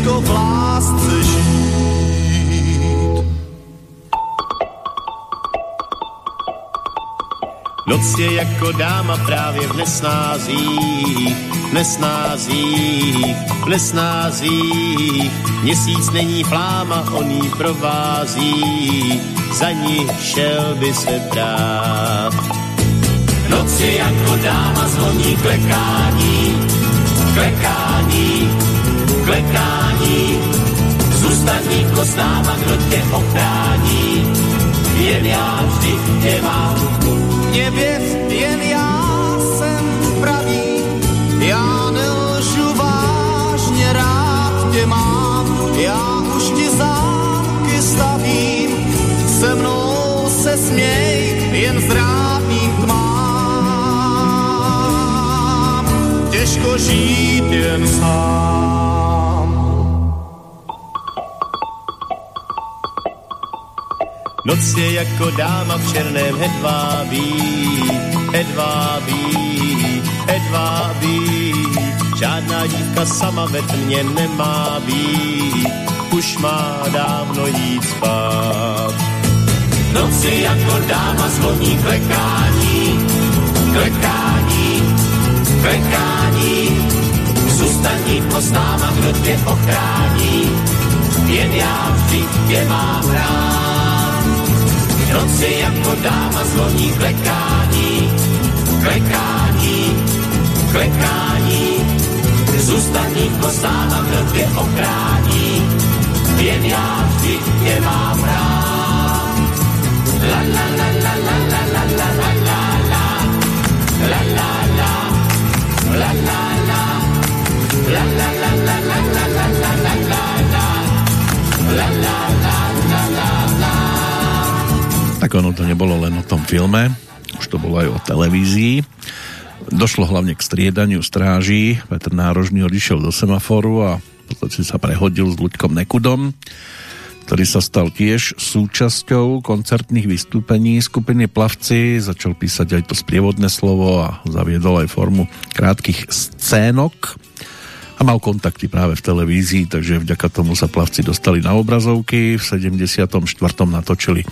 Těžko v lásce Noc je jako dáma právě v nesnázích, nesnázích, v nesnázích. Měsíc není fláma, on jí provází, za ní šel by se brát. Noc je jako dáma zvoní klekání, klekání, klekání. Zůstaň s náma, kdo tě ochrání, jen já vždy tě mám. Mě věř, jen já jsem pravý, já nelžu vážně, rád tě mám, já už ti zámky stavím, se mnou se směj, jen zrádným těžko žít jen sám. Noc je jako dáma v černém hedvábí, hedvábí, hedvábí. Žádná dívka sama ve tmě nemá být, už má dávno jít spát. Noc je jako dáma zvoní klekání, klekání, klekání. Zůstaň dívko s náma, kdo tě ochrání, jen já vždy tě mám rád noci jako dáma zvoní klekání, klekání, klekání. Zůstaní kostáma, kdo tě ochrání, jen já vždy tě mám rád. La la la la la Tak ono to nebolo len o tom filme, už to bolo aj o televízii. Došlo hlavne k striedaniu stráží. Petr Nárožný odišiel do semaforu a v podstate sa prehodil s Luďkom Nekudom. ktorý sa stal tiež súčasťou koncertných vystúpení skupiny Plavci. Začal písať aj to sprievodné slovo a zaviedol aj formu krátkých scénok a mal kontakty práve v televízii, takže vďaka tomu sa Plavci dostali na obrazovky. V 74. natočili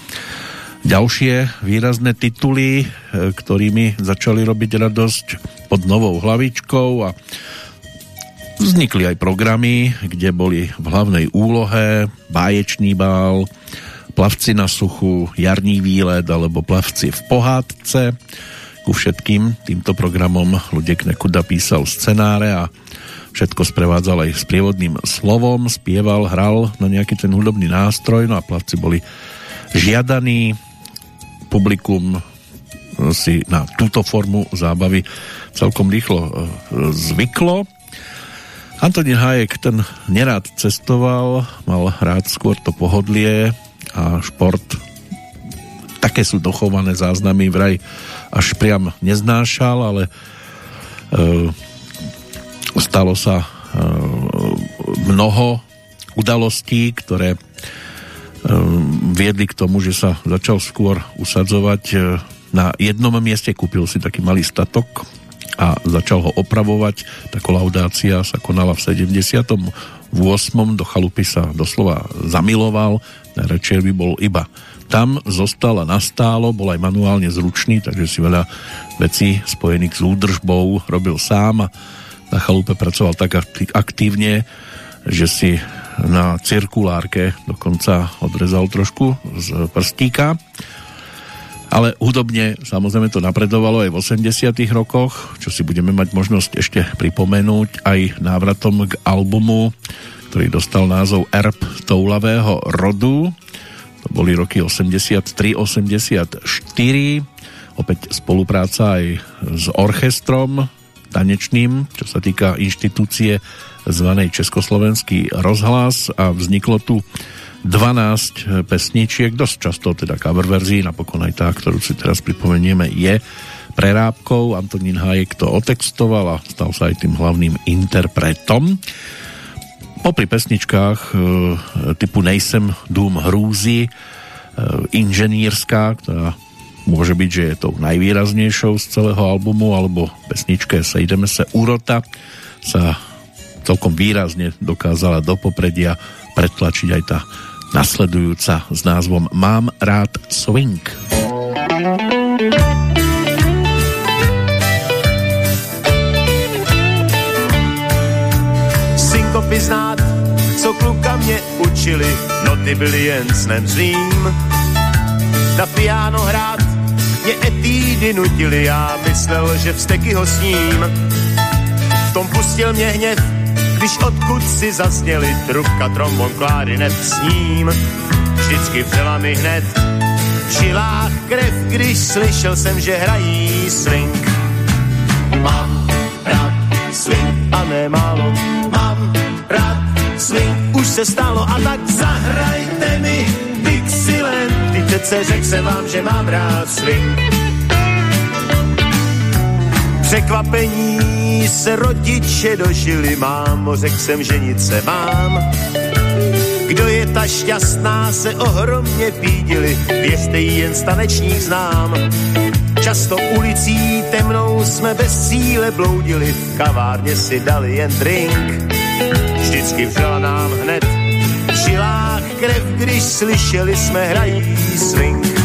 ďalšie výrazné tituly, e, ktorými začali robiť radosť pod novou hlavičkou a Vznikli aj programy, kde boli v hlavnej úlohe báječný bál, plavci na suchu, jarní výlet alebo plavci v pohádce. Ku všetkým týmto programom Ludek Nekuda písal scenáre a všetko sprevádzal aj s prievodným slovom, spieval, hral na nejaký ten hudobný nástroj, no a plavci boli žiadaní. Publikum si na túto formu zábavy celkom rýchlo e, zvyklo Antonín Hajek ten nerád cestoval, mal rád skôr to pohodlie a šport. Také sú dochované záznamy vraj až priam neznášal, ale e, stalo sa e, mnoho udalostí, ktoré viedli k tomu, že sa začal skôr usadzovať e, na jednom mieste, kúpil si taký malý statok a začal ho opravovať. Tá kolaudácia sa konala v 78. Do chalupy sa doslova zamiloval, najradšej by bol iba tam, zostal a nastálo, bol aj manuálne zručný, takže si veľa vecí spojených s údržbou robil sám a na chalupe pracoval tak aktívne, že si na cirkulárke dokonca odrezal trošku z prstíka ale hudobne samozrejme to napredovalo aj v 80 rokoch, čo si budeme mať možnosť ešte pripomenúť aj návratom k albumu, ktorý dostal názov Erb toulavého rodu. To boli roky 83-84. Opäť spolupráca aj s orchestrom tanečným, čo sa týka inštitúcie zvanej Československý rozhlas a vzniklo tu 12 pesničiek, dosť často teda cover verzií, napokon aj tá, ktorú si teraz pripomenieme, je prerábkou. Antonín Hájek to otextoval a stal sa aj tým hlavným interpretom. Popri pesničkách e, typu Nejsem dům hrúzy, e, inženýrská, ktorá môže byť, že je tou najvýraznejšou z celého albumu, alebo pesničke Sejdeme se úrota sa celkom výrazne dokázala do popredia pretlačiť aj tá nasledujúca s názvom Mám rád swing. Synkopy znát, co kluka mě učili, noty byly jen snem zlým. Na piano hrát mě etídy nutili, já myslel, že vsteky ho sním. Tom pustil mě hněv, když odkud si zazněli trubka, trombon, klarinet s ním. Vždycky vzala mi hned v žilách krev, když slyšel jsem, že hrají swing. Mám rád swing a nemálo, mám rád swing, už se stalo a tak zahrajte mi Dixieland. Ty přece řek se vám, že mám rád swing překvapení se rodiče dožili, mám, řekl jsem, že nic se mám. Kdo je ta šťastná, se ohromně pídili, věřte jí jen stanečník znám. Často ulicí temnou jsme bez cíle bloudili, v kavárně si dali jen drink. Vždycky vzala nám hned v žilách krev, když slyšeli jsme hrají swing.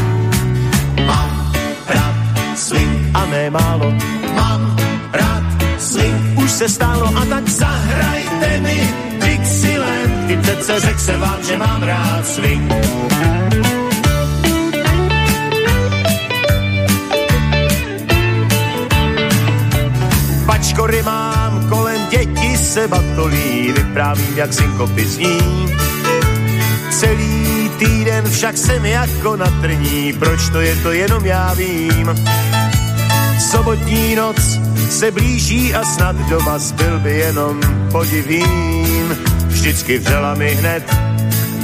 Mám rád swing a nemálo mám rád swing, už se stalo a tak zahrajte mi Dixieland, ty přece řek se vám, že mám rád swing. Pačkory mám, kolem děti se batolí, vyprávím, jak synkopy zní. Celý týden však jsem jako na trní, proč to je, to jenom já vím sobotní noc se blíží a snad doma zbyl by jenom podivím. Vždycky vzala mi hned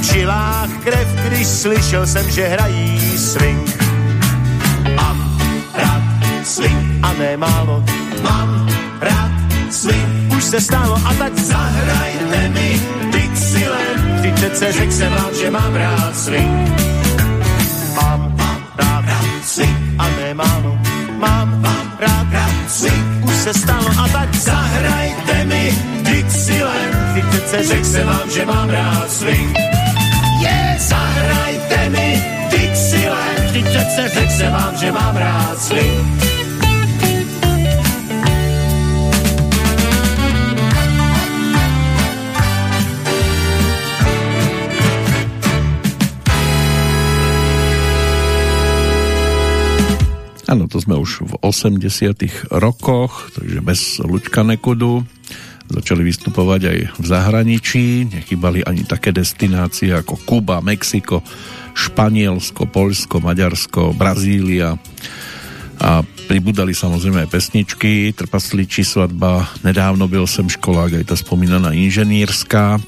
v žilách krev, když slyšel jsem, že hrají swing. Mám rád swing a nemálo, mám rád swing. Už se stalo a tak zahrajte mi Dixieland Ty přece řek jsem vám, že mám rád swing. Mám, mám rád, rád swing a nemálo. Mám, mám rád, rád swing. Už se stalo a tak zahrajte mi Dixieland. Ty přece řek jsem vám, že mám rád swing. Yeah, zahrajte mi Dixieland. Ty přece řek jsem vám, že mám rád swing. Áno, to sme už v 80 rokoch, takže bez Lučka Nekudu. Začali vystupovať aj v zahraničí, nechybali ani také destinácie ako Kuba, Mexiko, Španielsko, Polsko, Maďarsko, Brazília. A pribudali samozrejme aj pesničky, Trpasličí svadba, nedávno byl sem školák, aj tá spomínaná inženýrská,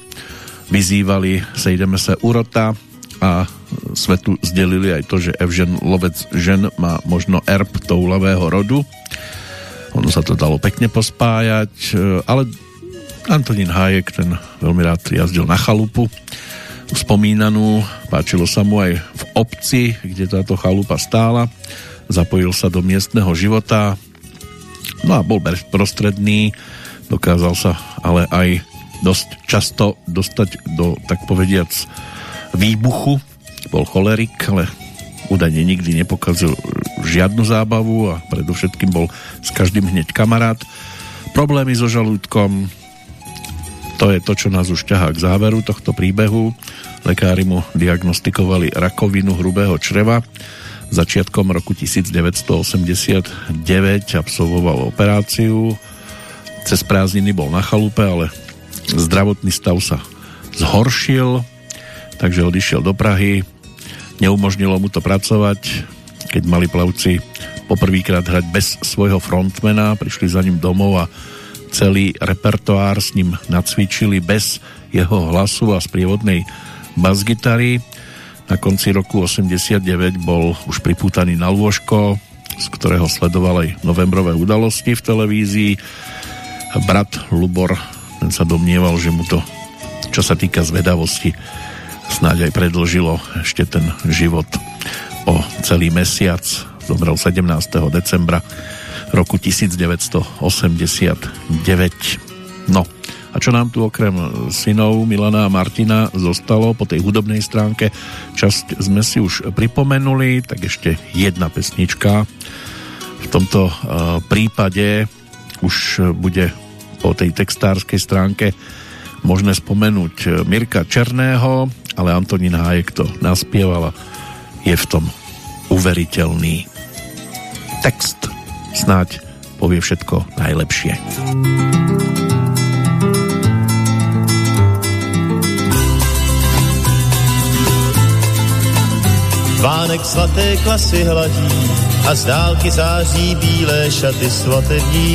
vyzývali Sejdeme se urota a svetu zdelili aj to, že Evžen Lovec žen má možno erb toulavého rodu. Ono sa to dalo pekne pospájať, e, ale Antonín Hájek ten veľmi rád jazdil na chalupu spomínanú, páčilo sa mu aj v obci, kde táto chalupa stála, zapojil sa do miestneho života, no a bol prostredný, dokázal sa ale aj dosť často dostať do, tak povediac, výbuchu bol cholerik, ale údajne nikdy nepokazil žiadnu zábavu a predovšetkým bol s každým hneď kamarát. Problémy so žalúdkom, to je to, čo nás už ťahá k záveru tohto príbehu. Lekári mu diagnostikovali rakovinu hrubého čreva. Začiatkom roku 1989 absolvoval operáciu. Cez prázdniny bol na chalupe, ale zdravotný stav sa zhoršil, takže odišiel do Prahy neumožnilo mu to pracovať, keď mali plavci poprvýkrát hrať bez svojho frontmana, prišli za ním domov a celý repertoár s ním nacvičili bez jeho hlasu a sprievodnej basgitary. Na konci roku 89 bol už pripútaný na lôžko, z ktorého sledoval aj novembrové udalosti v televízii. Brat Lubor ten sa domnieval, že mu to, čo sa týka zvedavosti, snáď aj predlžilo ešte ten život o celý mesiac. Zomrel 17. decembra roku 1989. No, a čo nám tu okrem synov Milana a Martina zostalo po tej hudobnej stránke, časť sme si už pripomenuli, tak ešte jedna pesnička. V tomto uh, prípade už bude po tej textárskej stránke možné spomenúť Mirka Černého, ale Antonín Hájek to naspievala. Je v tom uveriteľný text. Snáď povie všetko najlepšie. Vánek svaté klasy hladí a z dálky září bílé šaty svatební.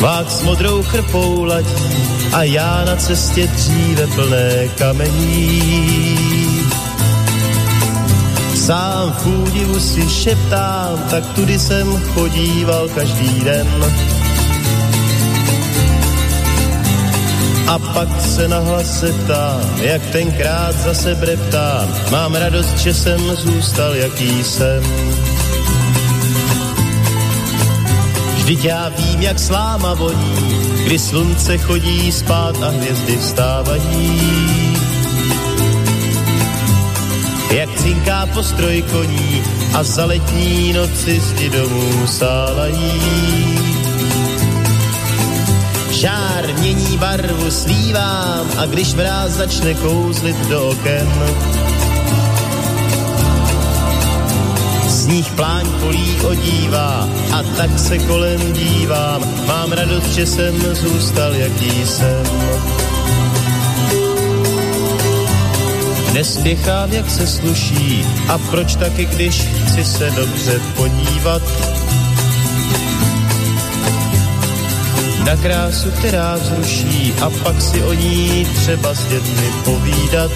Vák s modrou chrpou ladí a já na cestě dříve plné kamení. Sám v údivu si šeptám, tak tudy jsem chodíval každý den. A pak se nahlas se ptám, jak tenkrát zase breptám, mám radost, že jsem zůstal, jaký jsem. Vždyť já vím, jak sláma voní, kdy slunce chodí spát a hvězdy vstávají. Jak cinká postroj koní a za letní noci zdi domů sálají. Žár mění barvu svívám a když mráz začne kouzlit do oken, nich pláň polí odívá a tak se kolem dívám. Mám radost, že jsem zůstal, jaký jsem. Nespěchám, jak se sluší a proč taky, když chci se dobře podívat. Na krásu, která vzruší a pak si o ní třeba s dětmi povídat.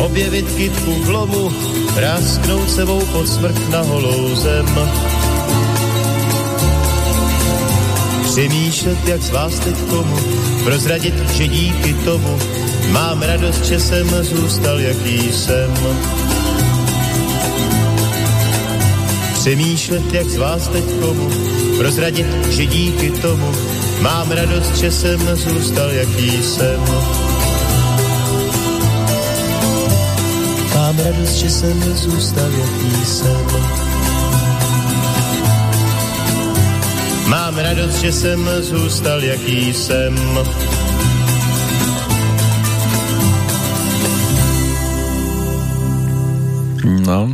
Objevit kytku v lomu, prasknout sebou pod smrk na holou zem. Přemýšlet, jak vás teď komu, prozradit, že díky tomu mám radost, že jsem zůstal, jaký jsem. Přemýšlet, jak z vás teď komu, prozradit, že díky tomu mám radost, že jsem zůstal, jaký jsem. Radost, že jsem zůstal, jaký jsem. Mám radost, že jsem zůstal, jaký jsem. No,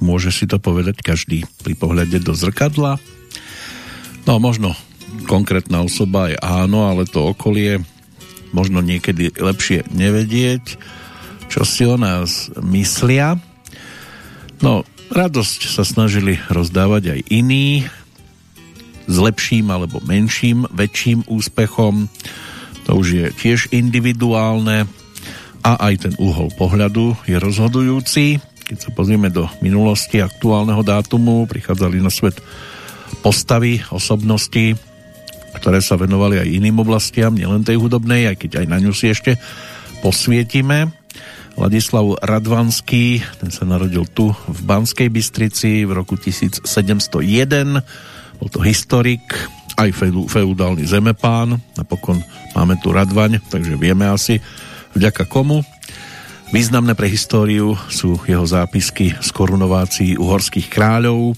môže si to povedať každý pri pohľade do zrkadla. No, možno konkrétna osoba aj áno, ale to okolie možno niekedy lepšie nevedieť, čo si o nás myslia. No, radosť sa snažili rozdávať aj iní, s lepším alebo menším, väčším úspechom. To už je tiež individuálne a aj ten uhol pohľadu je rozhodujúci. Keď sa pozrieme do minulosti aktuálneho dátumu, prichádzali na svet postavy, osobnosti, ktoré sa venovali aj iným oblastiam, nielen tej hudobnej, aj keď aj na ňu si ešte posvietime. Ladislav Radvanský, ten sa narodil tu v Banskej Bystrici v roku 1701 bol to historik, aj feudálny zemepán, napokon máme tu Radvaň, takže vieme asi vďaka komu. Významné pre históriu sú jeho zápisky z korunovácií uhorských kráľov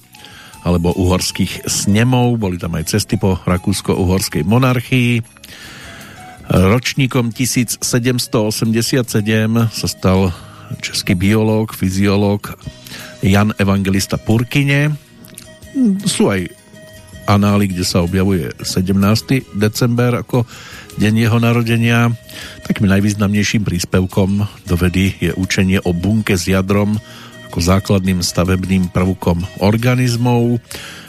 alebo uhorských snemov, boli tam aj cesty po rakúsko-uhorskej monarchii. Ročníkom 1787 sa stal český biológ, fyziológ Jan Evangelista Purkine. Sú aj anály, kde sa objavuje 17. december ako deň jeho narodenia. Takým najvýznamnejším príspevkom do vedy je učenie o bunke s jadrom ako základným stavebným prvkom organizmov.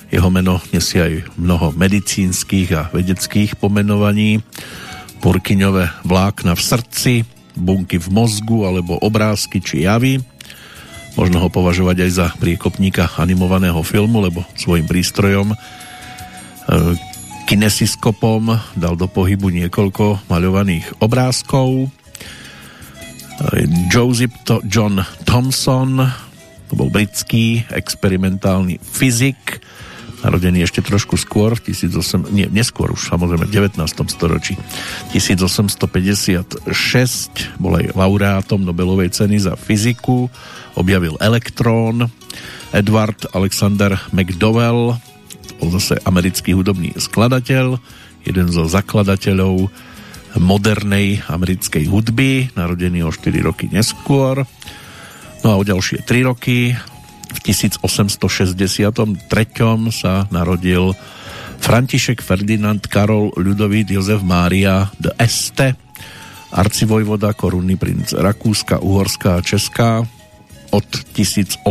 Jeho meno nesie aj mnoho medicínskych a vedeckých pomenovaní. Purkyňové vlákna v srdci, bunky v mozgu alebo obrázky či javy. Možno ho považovať aj za priekopníka animovaného filmu, lebo svojim prístrojom kinesiskopom dal do pohybu niekoľko maľovaných obrázkov. Joseph John Thomson, to bol britský experimentálny fyzik, narodený ešte trošku skôr, 18, nie, neskôr už samozrejme v 19. storočí. 1856 bol aj laureátom Nobelovej ceny za fyziku, objavil elektrón. Edward Alexander McDowell, bol zase americký hudobný skladateľ, jeden zo zakladateľov modernej americkej hudby, narodený o 4 roky neskôr. No a o ďalšie 3 roky, v 1863 sa narodil František Ferdinand Karol Ľudovít Jozef Mária de Este, arcivojvoda, korunný princ Rakúska, Uhorska a Česká. Od 1896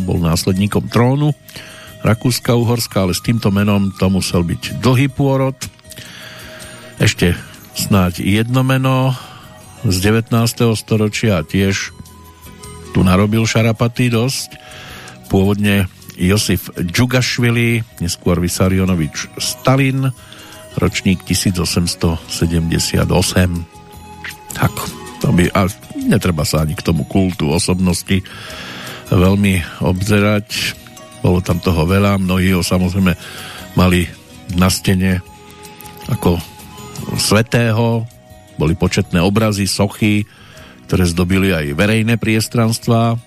bol následníkom trónu Rakúska-Uhorska, ale s týmto menom to musel byť dlhý pôrod. Ešte snáď jedno meno z 19. storočia tiež tu narobil šarapaty dosť. Pôvodne Josif Džugašvili, neskôr Vysarionovič Stalin, ročník 1878. Tak, to by, a netreba sa ani k tomu kultu osobnosti veľmi obzerať bolo tam toho veľa, mnohí ho samozrejme mali na stene ako svetého, boli početné obrazy, sochy, ktoré zdobili aj verejné priestranstva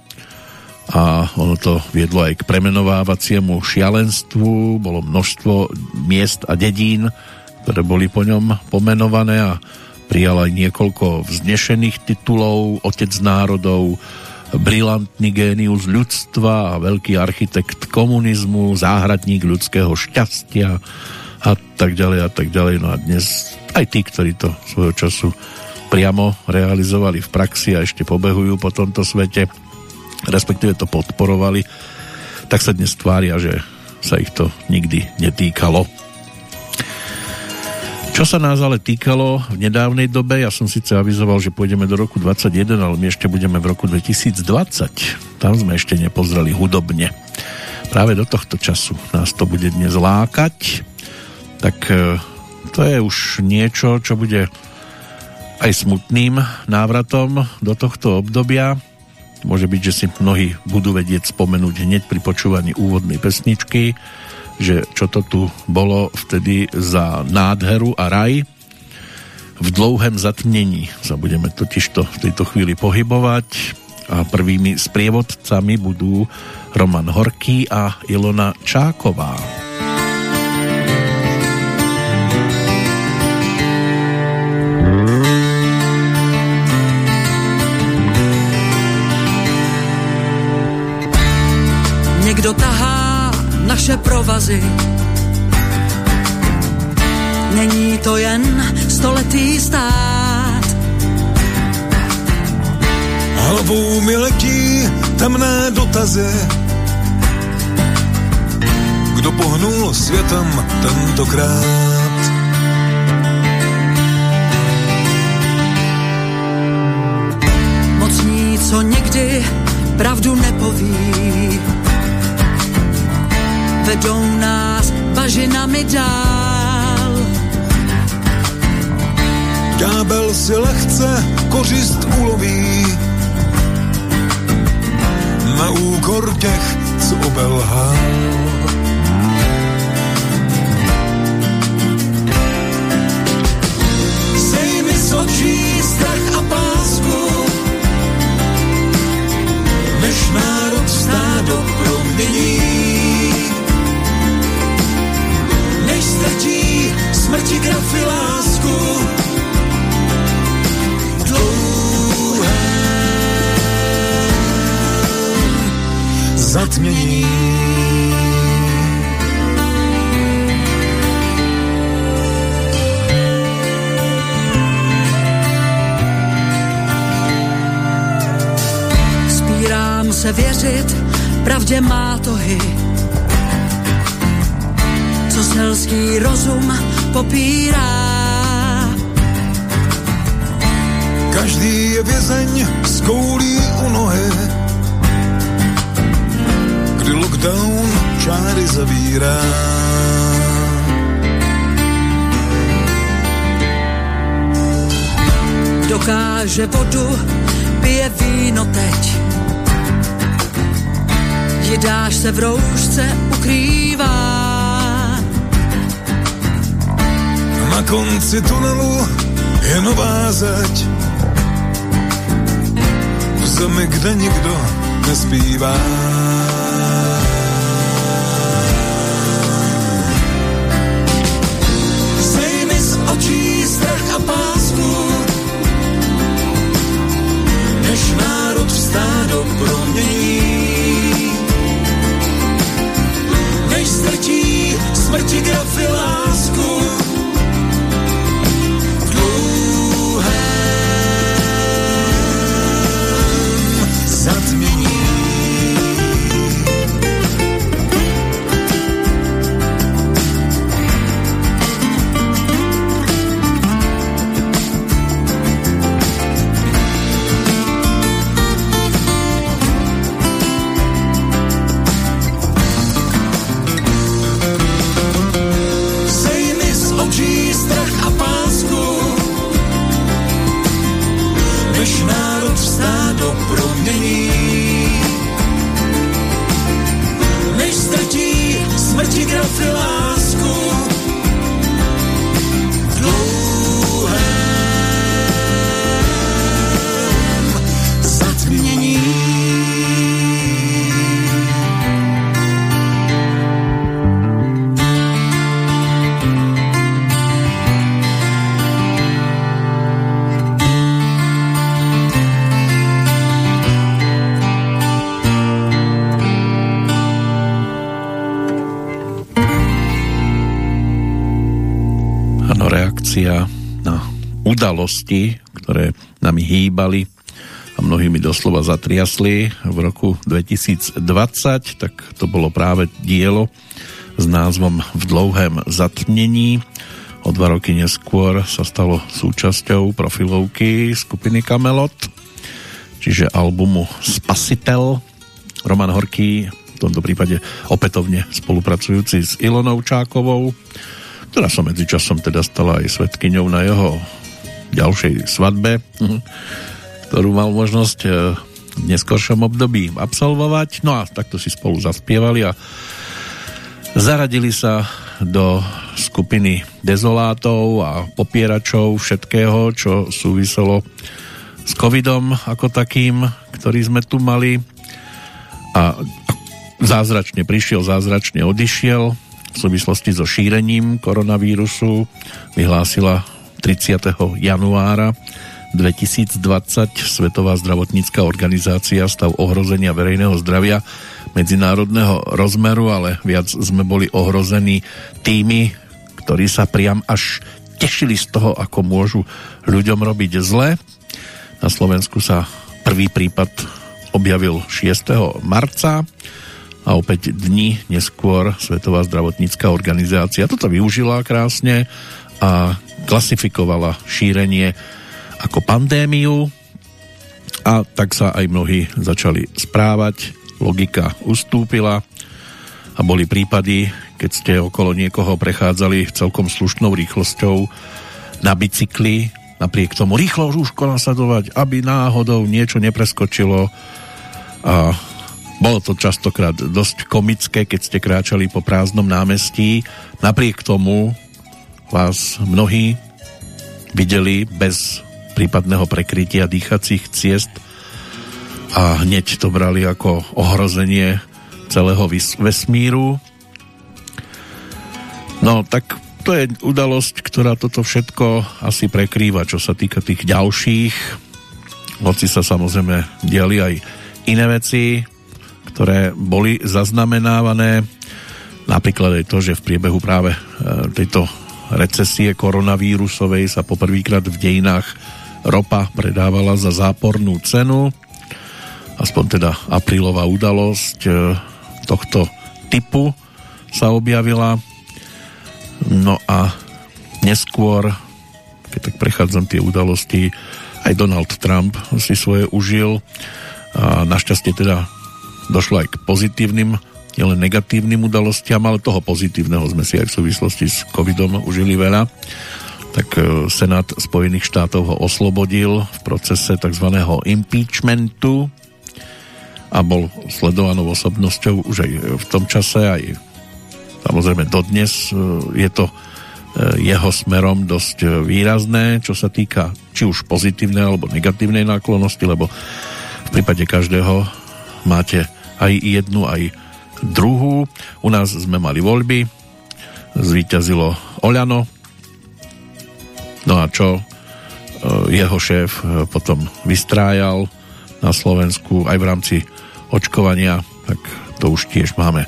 a ono to viedlo aj k premenovávaciemu šialenstvu, bolo množstvo miest a dedín, ktoré boli po ňom pomenované a prijal aj niekoľko vznešených titulov, otec národov, brilantný génius ľudstva a veľký architekt komunizmu, záhradník ľudského šťastia a tak ďalej a tak ďalej. No a dnes aj tí, ktorí to svojho času priamo realizovali v praxi a ešte pobehujú po tomto svete, respektíve to podporovali, tak sa dnes tvária, že sa ich to nikdy netýkalo. Čo sa nás ale týkalo v nedávnej dobe, ja som síce avizoval, že pôjdeme do roku 21, ale my ešte budeme v roku 2020. Tam sme ešte nepozreli hudobne. práve do tohto času nás to bude dnes lákať, tak e, to je už niečo, čo bude aj smutným návratom do tohto obdobia. Môže byť, že si mnohí budú vedieť spomenúť hneď pri počúvaní úvodnej pesničky, že čo to tu bolo vtedy za nádheru a raj. V dlouhém zatmnení sa budeme totižto v tejto chvíli pohybovať a prvými sprievodcami budú Roman Horký a Ilona Čáková. Někdo tahá naše provazy. Není to jen stoletý stát. Hlavou mi letí temné dotazy. Kdo pohnul světem tentokrát? Mocní, co někdy pravdu nepoví vedou nás bažinami dál. Ďábel si lehce kořist uloví na úkor těch, co obelhal. Pravdě má tohy co selský rozum popírá. Každý je vězeň s koulí u nohy, kdy lockdown čáry zavírá. Dokáže vodu, pije víno teď. Jidáš se v roušce ukrývá Na konci tunelu je nová zeď. V zemi, kde nikdo nespívá. Udalosti, ktoré nami hýbali a mnohými doslova zatriasli v roku 2020, tak to bolo práve dielo s názvom V dlouhém zatmnení. O dva roky neskôr sa stalo súčasťou profilovky skupiny Kamelot, čiže albumu Spasitel. Roman Horký tomto prípade opätovne spolupracujúci s Ilonou Čákovou, ktorá sa medzičasom teda stala aj svetkyňou na jeho ďalšej svadbe, ktorú mal možnosť e, v neskoršom období absolvovať. No a takto si spolu zaspievali a zaradili sa do skupiny dezolátov a popieračov všetkého, čo súviselo s covidom ako takým, ktorý sme tu mali a zázračne prišiel, zázračne odišiel v súvislosti so šírením koronavírusu vyhlásila 30. januára 2020 Svetová zdravotnícká organizácia stav ohrozenia verejného zdravia medzinárodného rozmeru, ale viac sme boli ohrození tými, ktorí sa priam až tešili z toho, ako môžu ľuďom robiť zle na Slovensku sa prvý prípad objavil 6. marca a opäť dni neskôr Svetová zdravotnícká organizácia toto využila krásne a klasifikovala šírenie ako pandémiu a tak sa aj mnohí začali správať, logika ustúpila a boli prípady, keď ste okolo niekoho prechádzali celkom slušnou rýchlosťou na bicykli napriek tomu rýchlo rúško nasledovať, aby náhodou niečo nepreskočilo a bolo to častokrát dosť komické, keď ste kráčali po prázdnom námestí. Napriek tomu vás mnohí videli bez prípadného prekrytia dýchacích ciest a hneď to brali ako ohrozenie celého vesmíru. No tak to je udalosť, ktorá toto všetko asi prekrýva, čo sa týka tých ďalších. Hoci sa samozrejme diali aj iné veci, ktoré boli zaznamenávané. Napríklad aj to, že v priebehu práve e, tejto recesie koronavírusovej sa poprvýkrát v dejinách ropa predávala za zápornú cenu. Aspoň teda aprílová udalosť e, tohto typu sa objavila No a neskôr, keď tak prechádzam tie udalosti, aj Donald Trump si svoje užil a našťastie teda došlo aj k pozitívnym, nielen negatívnym udalostiam, ale toho pozitívneho sme si aj v súvislosti s covidom užili veľa. Tak e, Senát Spojených štátov ho oslobodil v procese tzv. impeachmentu a bol sledovanou osobnosťou už aj v tom čase, aj Samozrejme dodnes e, je to e, jeho smerom dosť výrazné, čo sa týka či už pozitívnej alebo negatívnej náklonosti, lebo v prípade každého máte aj jednu, aj. U nás sme mali voľby, zvíťazilo Oľano, no a čo? Jeho šéf potom vystrájal na Slovensku aj v rámci očkovania, tak to už tiež máme.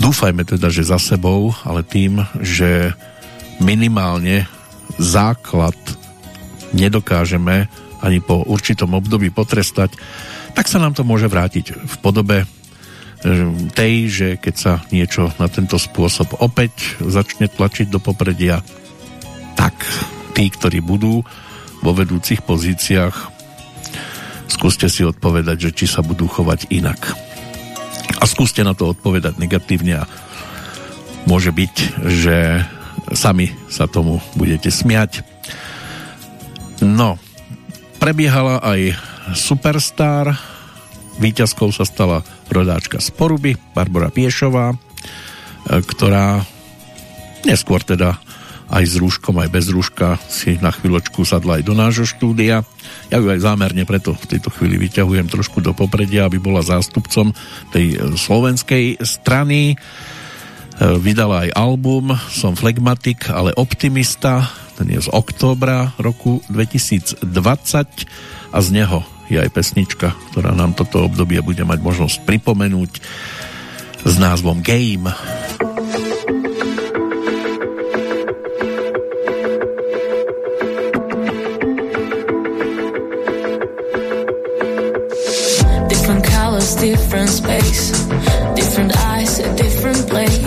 Dúfajme teda, že za sebou, ale tým, že minimálne základ nedokážeme ani po určitom období potrestať, tak sa nám to môže vrátiť v podobe e, tej, že keď sa niečo na tento spôsob opäť začne tlačiť do popredia, tak tí, ktorí budú vo vedúcich pozíciách, skúste si odpovedať, že či sa budú chovať inak a skúste na to odpovedať negatívne a môže byť, že sami sa tomu budete smiať. No, prebiehala aj Superstar, víťazkou sa stala rodáčka z Poruby, Barbara Piešová, ktorá neskôr teda aj s rúškom, aj bez rúška si na chvíľočku sadla aj do nášho štúdia. Ja ju aj zámerne preto v tejto chvíli vyťahujem trošku do popredia, aby bola zástupcom tej e, slovenskej strany. E, vydala aj album Som flegmatik, ale optimista. Ten je z októbra roku 2020 a z neho je aj pesnička, ktorá nám toto obdobie bude mať možnosť pripomenúť s názvom Game. different space, different eyes, a different place.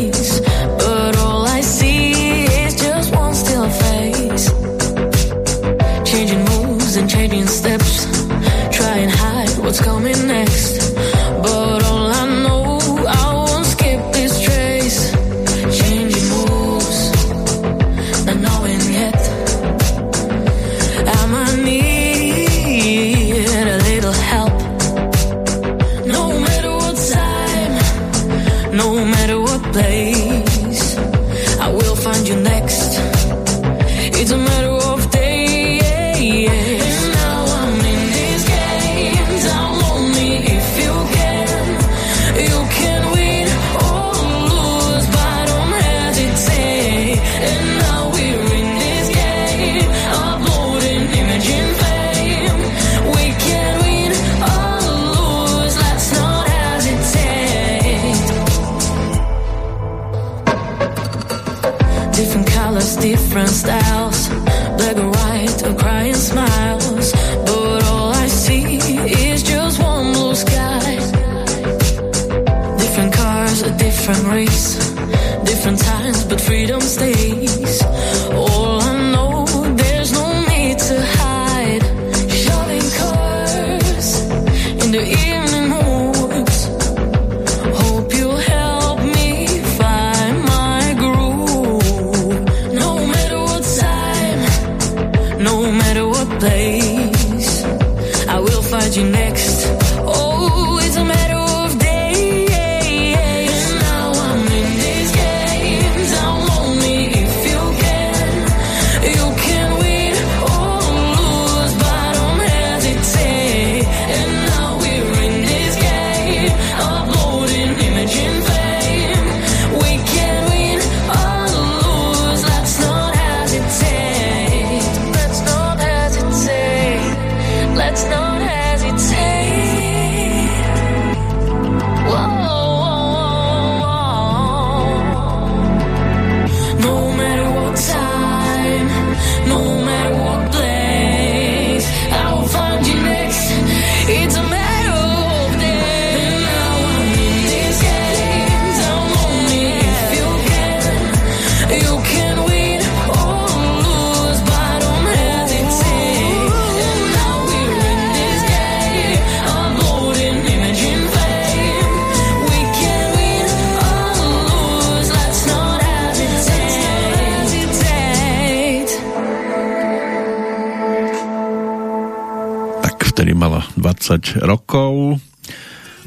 Rokov.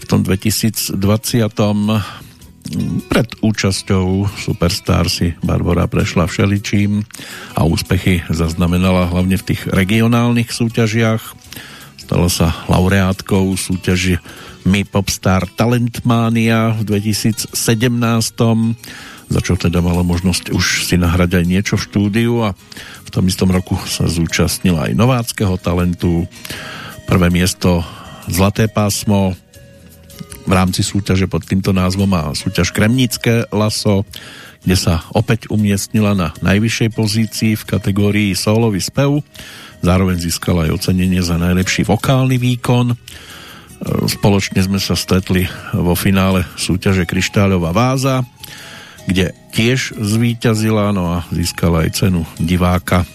V tom 2020 pred účasťou Superstar si Barbara prešla všeličím a úspechy zaznamenala hlavne v tých regionálnych súťažiach. Stala sa laureátkou súťaži Mi Popstar Talentmania v 2017 za čo teda mala možnosť už si nahrať aj niečo v štúdiu a v tom istom roku sa zúčastnila aj nováckého talentu Prvé miesto Zlaté pásmo v rámci súťaže pod týmto názvom a súťaž Kremnické laso, kde sa opäť umiestnila na najvyššej pozícii v kategórii solový spev. Zároveň získala aj ocenenie za najlepší vokálny výkon. Spoločne sme sa stretli vo finále súťaže Kryštáľová váza, kde tiež zvíťazila no a získala aj cenu diváka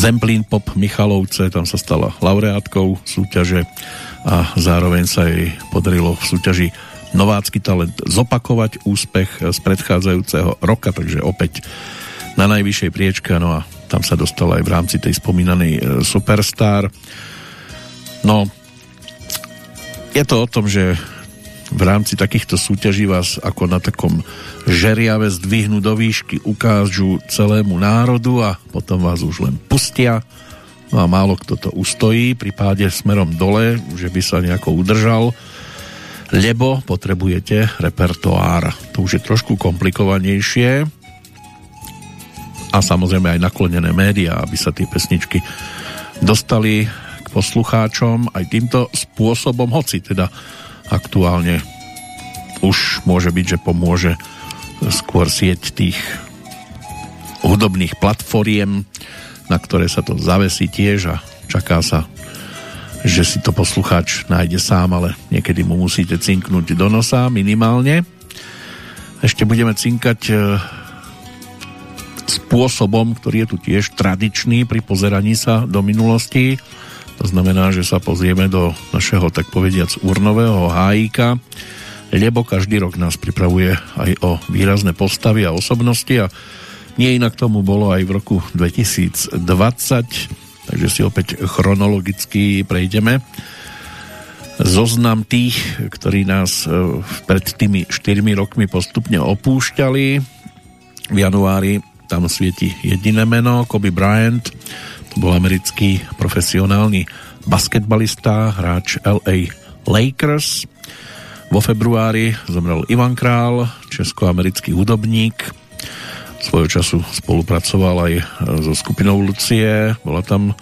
Zemplín Pop Michalovce, tam sa stala laureátkou súťaže a zároveň sa jej podarilo v súťaži Novácky talent zopakovať úspech z predchádzajúceho roka, takže opäť na najvyššej priečke, no a tam sa dostala aj v rámci tej spomínanej e, Superstar. No, je to o tom, že v rámci takýchto súťaží vás ako na takom žeriave zdvihnú do výšky, ukážu celému národu a potom vás už len pustia. No a málo kto to ustojí pri páde smerom dole, že by sa nejako udržal, lebo potrebujete repertoár. To už je trošku komplikovanejšie a samozrejme aj naklonené médiá, aby sa tie pesničky dostali k poslucháčom aj týmto spôsobom, hoci teda aktuálne už môže byť, že pomôže skôr sieť tých hudobných platformiem, na ktoré sa to zavesí tiež a čaká sa, že si to poslucháč nájde sám, ale niekedy mu musíte cinknúť do nosa minimálne. Ešte budeme cinkať e, spôsobom, ktorý je tu tiež tradičný pri pozeraní sa do minulosti to znamená, že sa pozrieme do našeho, tak povediac, urnového hájika, lebo každý rok nás pripravuje aj o výrazné postavy a osobnosti a nie inak tomu bolo aj v roku 2020, takže si opäť chronologicky prejdeme. Zoznam tých, ktorí nás e, pred tými 4 rokmi postupne opúšťali. V januári tam svieti jediné meno, Kobe Bryant, to bol americký profesionálny basketbalista, hráč LA Lakers. Vo februári zomrel Ivan Král, česko-americký hudobník. Svojho času spolupracoval aj so skupinou Lucie. Bola tam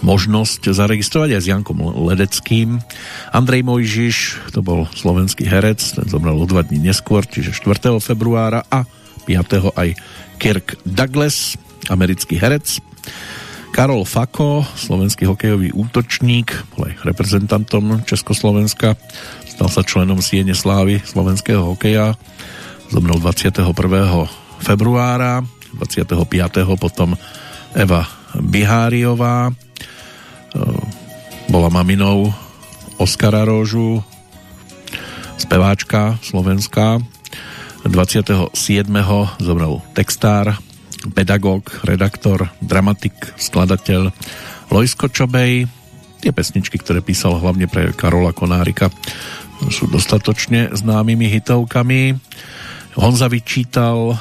možnosť zaregistrovať aj s Jankom Ledeckým. Andrej Mojžiš, to bol slovenský herec, ten zomrel o dva dní neskôr, čiže 4. februára a 5. aj Kirk Douglas, americký herec. Karol Fako, slovenský hokejový útočník, bol aj reprezentantom Československa, stal sa členom Siene Slávy slovenského hokeja, zomrel 21. februára, 25. potom Eva Biháriová, e, bola maminou Oskara Róžu, speváčka slovenská. 27. zomrel textár pedagóg, redaktor, dramatik, skladateľ Lojsko Čobej. Tie pesničky, ktoré písal hlavne pre Karola Konárika, sú dostatočne známymi hitovkami. Honza vyčítal,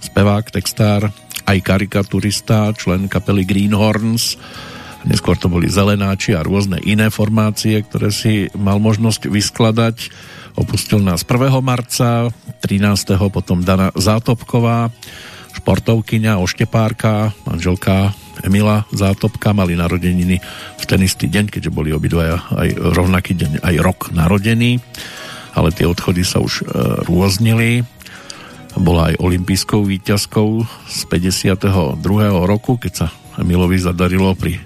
spevák, textár, aj karikaturista, člen kapely Greenhorns. Neskôr to boli zelenáči a rôzne iné formácie, ktoré si mal možnosť vyskladať. Opustil nás 1. marca, 13. potom Dana Zátopková, športovkyňa, oštepárka, manželka Emila Zátopka mali narodeniny v ten istý deň, keďže boli obidvaja aj rovnaký deň, aj rok narodený, ale tie odchody sa už e, rôznili. Bola aj olimpijskou výťazkou z 52. roku, keď sa Emilovi zadarilo pri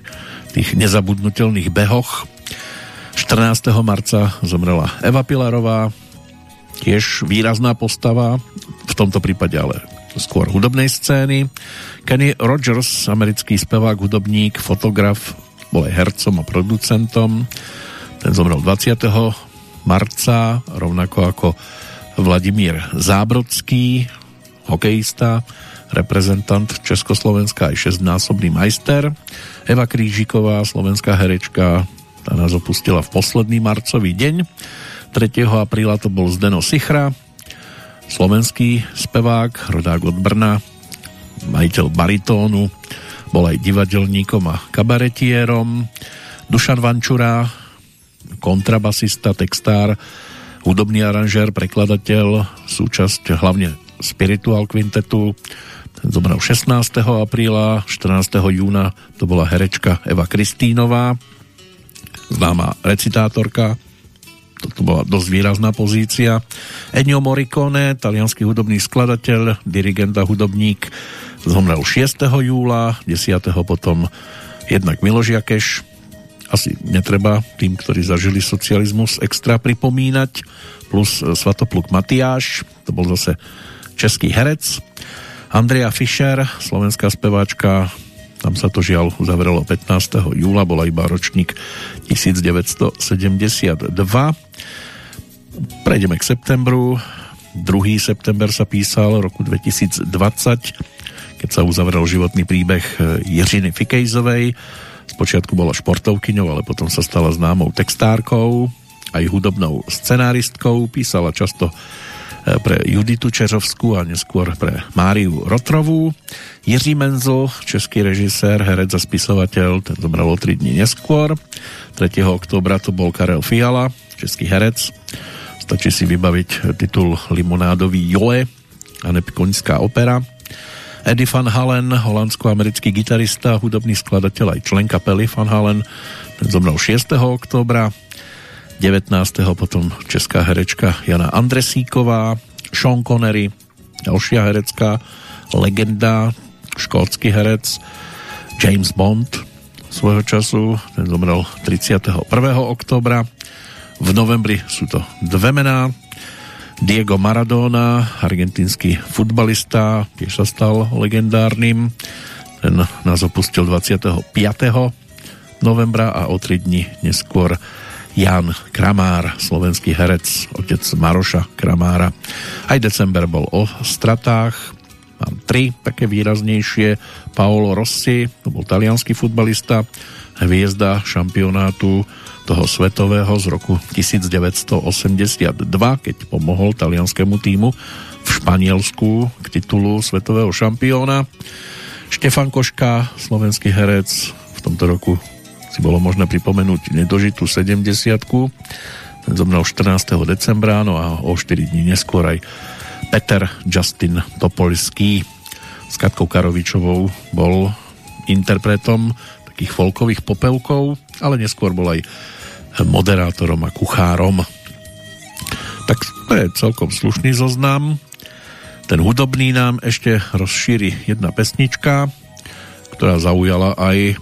tých nezabudnutelných behoch. 14. marca zomrela Eva Pilarová, tiež výrazná postava, v tomto prípade ale skôr hudobnej scény. Kenny Rogers, americký spevák, hudobník, fotograf, bol aj hercom a producentom. Ten zomrel 20. marca, rovnako ako Vladimír Zábrodský, hokejista, reprezentant Československa aj šestnásobný majster. Eva Krížiková, slovenská herečka, tá nás opustila v posledný marcový deň. 3. apríla to bol Zdeno Sichra, slovenský spevák, rodák od Brna, majiteľ baritónu, bol aj divadelníkom a kabaretierom. Dušan Vančura, kontrabasista, textár, hudobný aranžér, prekladateľ, súčasť hlavne Spiritual Quintetu. Ten zomrel 16. apríla, 14. júna to bola herečka Eva Kristínová, známa recitátorka, toto bola dosť výrazná pozícia. Ennio Morricone, talianský hudobný skladateľ, dirigent a hudobník, zomrel 6. júla, 10. potom jednak Miloš Jakeš, asi netreba tým, ktorí zažili socializmus extra pripomínať, plus Svatopluk Matiáš, to bol zase český herec, Andrea Fischer, slovenská speváčka, tam sa to žiaľ uzavrelo 15. júla, bola iba ročník 1972. Prejdeme k septembru. 2. september sa písal roku 2020, keď sa uzavrel životný príbeh Jiřiny Fikejzovej. Spočiatku bola športovkyňou, ale potom sa stala známou textárkou, aj hudobnou scenáristkou, písala často E, pre Juditu Čeřovskú a neskôr pre Máriu Rotrovú. Jiří Menzel, český režisér, herec a spisovateľ, ten zomrel o 3 dní neskôr. 3. oktobra to bol Karel Fiala, český herec. Stačí si vybaviť titul Limonádový Joe a Nepkoňská opera. Eddie Van Halen, holandsko-americký gitarista, hudobný skladateľ aj člen kapely Van Halen, ten zomrel 6. oktobra. 19. potom česká herečka Jana Andresíková, Sean Connery, ďalšia herecká legenda, škótsky herec, James Bond svojho času, ten zomrel 31. oktobra. V novembri sú to dve mená. Diego Maradona, argentínsky futbalista, tiež sa stal legendárnym. Ten nás opustil 25. novembra a o 3 dní neskôr Jan Kramár, slovenský herec, otec Maroša Kramára. Aj december bol o stratách, mám tri také výraznejšie. Paolo Rossi, to bol talianský futbalista, hviezda šampionátu toho svetového z roku 1982, keď pomohol talianskému týmu v Španielsku k titulu svetového šampióna. Štefan Koška, slovenský herec, v tomto roku si bolo možné pripomenúť nedožitú 70 ten zomrel 14. decembra, no a o 4 dní neskôr aj Peter Justin Topolský s Katkou Karovičovou bol interpretom takých folkových popelkov, ale neskôr bol aj moderátorom a kuchárom. Tak to je celkom slušný zoznam. Ten hudobný nám ešte rozšíri jedna pesnička, ktorá zaujala aj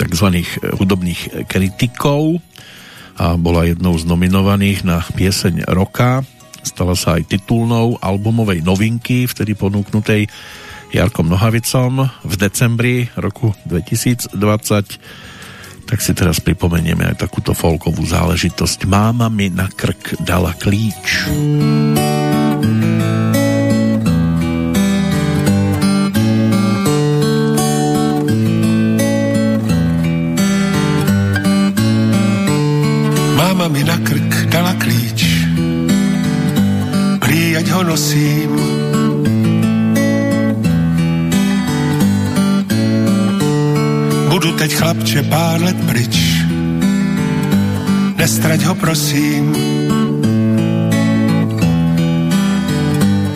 tzv. hudobných kritikov a bola jednou z nominovaných na pieseň roka. Stala sa aj titulnou albumovej novinky, vtedy ponúknutej Jarkom Nohavicom v decembri roku 2020. Tak si teraz pripomenieme aj takúto folkovú záležitosť. Máma mi na krk dala klíč. Teď chlapče pár let pryč, nestrať ho prosím.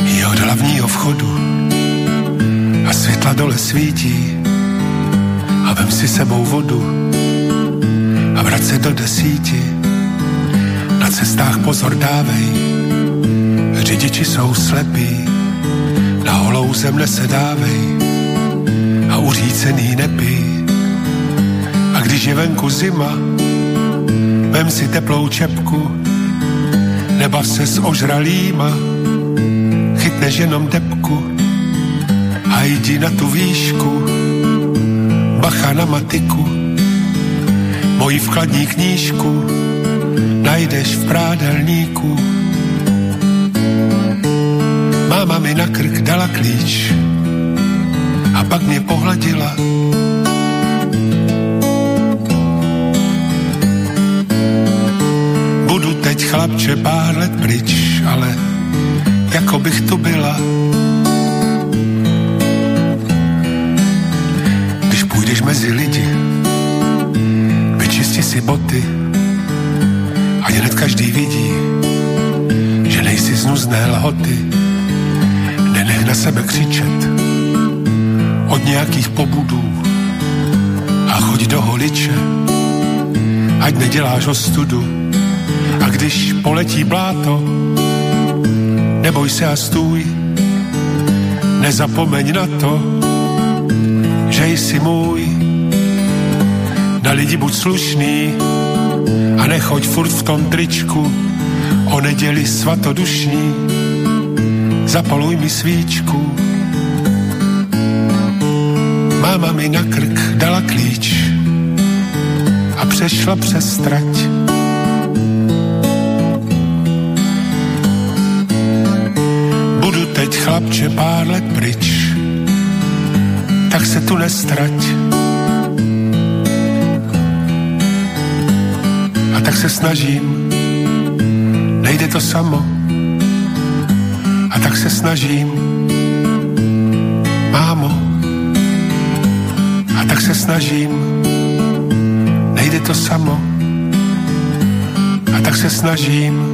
Je od hlavního vchodu a světla dole svítí a vem si sebou vodu a vrať se do desíti. Na cestách pozor dávej, řidiči jsou slepí, na holou zem nesedávej a uřícený nepí. Když je venku zima, vem si teplou čepku, nebav se s ožralýma, chytneš jenom depku a jdi na tu výšku, bacha na matiku, moji vkladní knížku najdeš v prádelníku. Máma mi na krk dala klíč a pak mě pohladila. Teď chlapče pár let pryč, ale jako bych tu byla. Když půjdeš mezi lidi, vyčisti si boty, a hned každý vidí, že nejsi z lhoty. Nenech na sebe křičet od nějakých pobudů a choď do holiče, ať neděláš ostudu. A když poletí bláto, neboj se a stůj, nezapomeň na to, že jsi můj. Na lidi buď slušný a nechoď furt v tom tričku o neděli svatodušní. Zapaluj mi svíčku. Máma mi na krk dala klíč a přešla přes trať. Chlapče pár let pryč, tak se tu nestrať. A tak se snažím, nejde to samo. A tak se snažím, mámo. A tak se snažím, nejde to samo. A tak se snažím,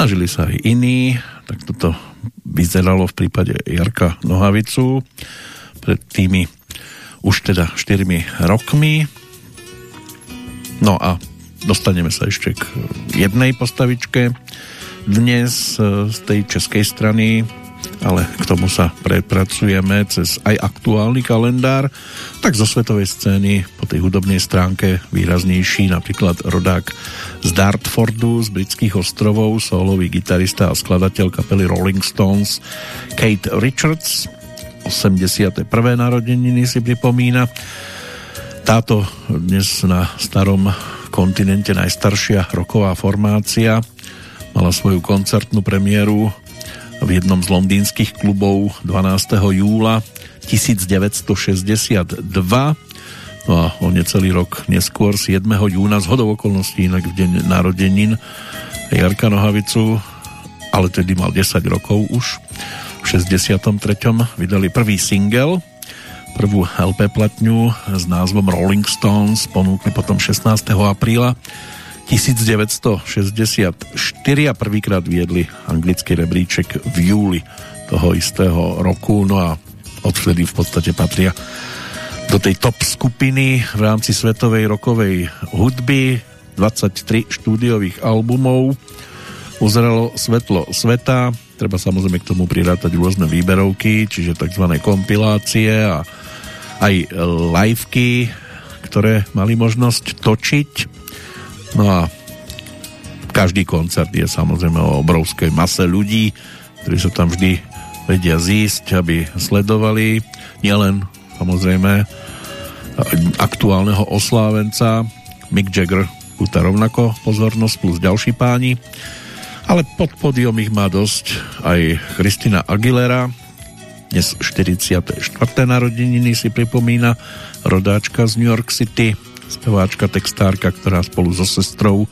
Snažili sa aj iní, tak toto vyzeralo v prípade Jarka Nohavicu pred tými už teda 4 rokmi. No a dostaneme sa ešte k jednej postavičke dnes z tej českej strany ale k tomu sa prepracujeme cez aj aktuálny kalendár, tak zo svetovej scény po tej hudobnej stránke výraznejší napríklad rodák z Dartfordu, z britských ostrovov, solový gitarista a skladateľ kapely Rolling Stones Kate Richards, 81. narodeniny si pripomína. Táto dnes na starom kontinente najstaršia roková formácia mala svoju koncertnú premiéru v jednom z londýnskych klubov 12. júla 1962 no a o necelý rok neskôr 7. júna z hodov okolností inak v deň narodenín Jarka Nohavicu ale tedy mal 10 rokov už v 63. vydali prvý single prvú LP platňu s názvom Rolling Stones ponúkli potom 16. apríla 1964 a prvýkrát viedli anglický rebríček v júli toho istého roku, no a odvtedy v podstate patria do tej top skupiny v rámci svetovej rokovej hudby. 23 štúdiových albumov. Uzrelo svetlo sveta. Treba samozrejme k tomu prirátať rôzne výberovky čiže tzv. kompilácie a aj liveky ktoré mali možnosť točiť. No a každý koncert je samozrejme o obrovskej mase ľudí, ktorí sa tam vždy vedia zísť, aby sledovali. Nielen samozrejme aktuálneho oslávenca Mick Jagger púta rovnako pozornosť plus ďalší páni ale pod podium ich má dosť aj Kristina Aguilera Dnes 44. narodeniny si pripomína rodáčka z New York City, speváčka, textárka, ktorá spolu so sestrou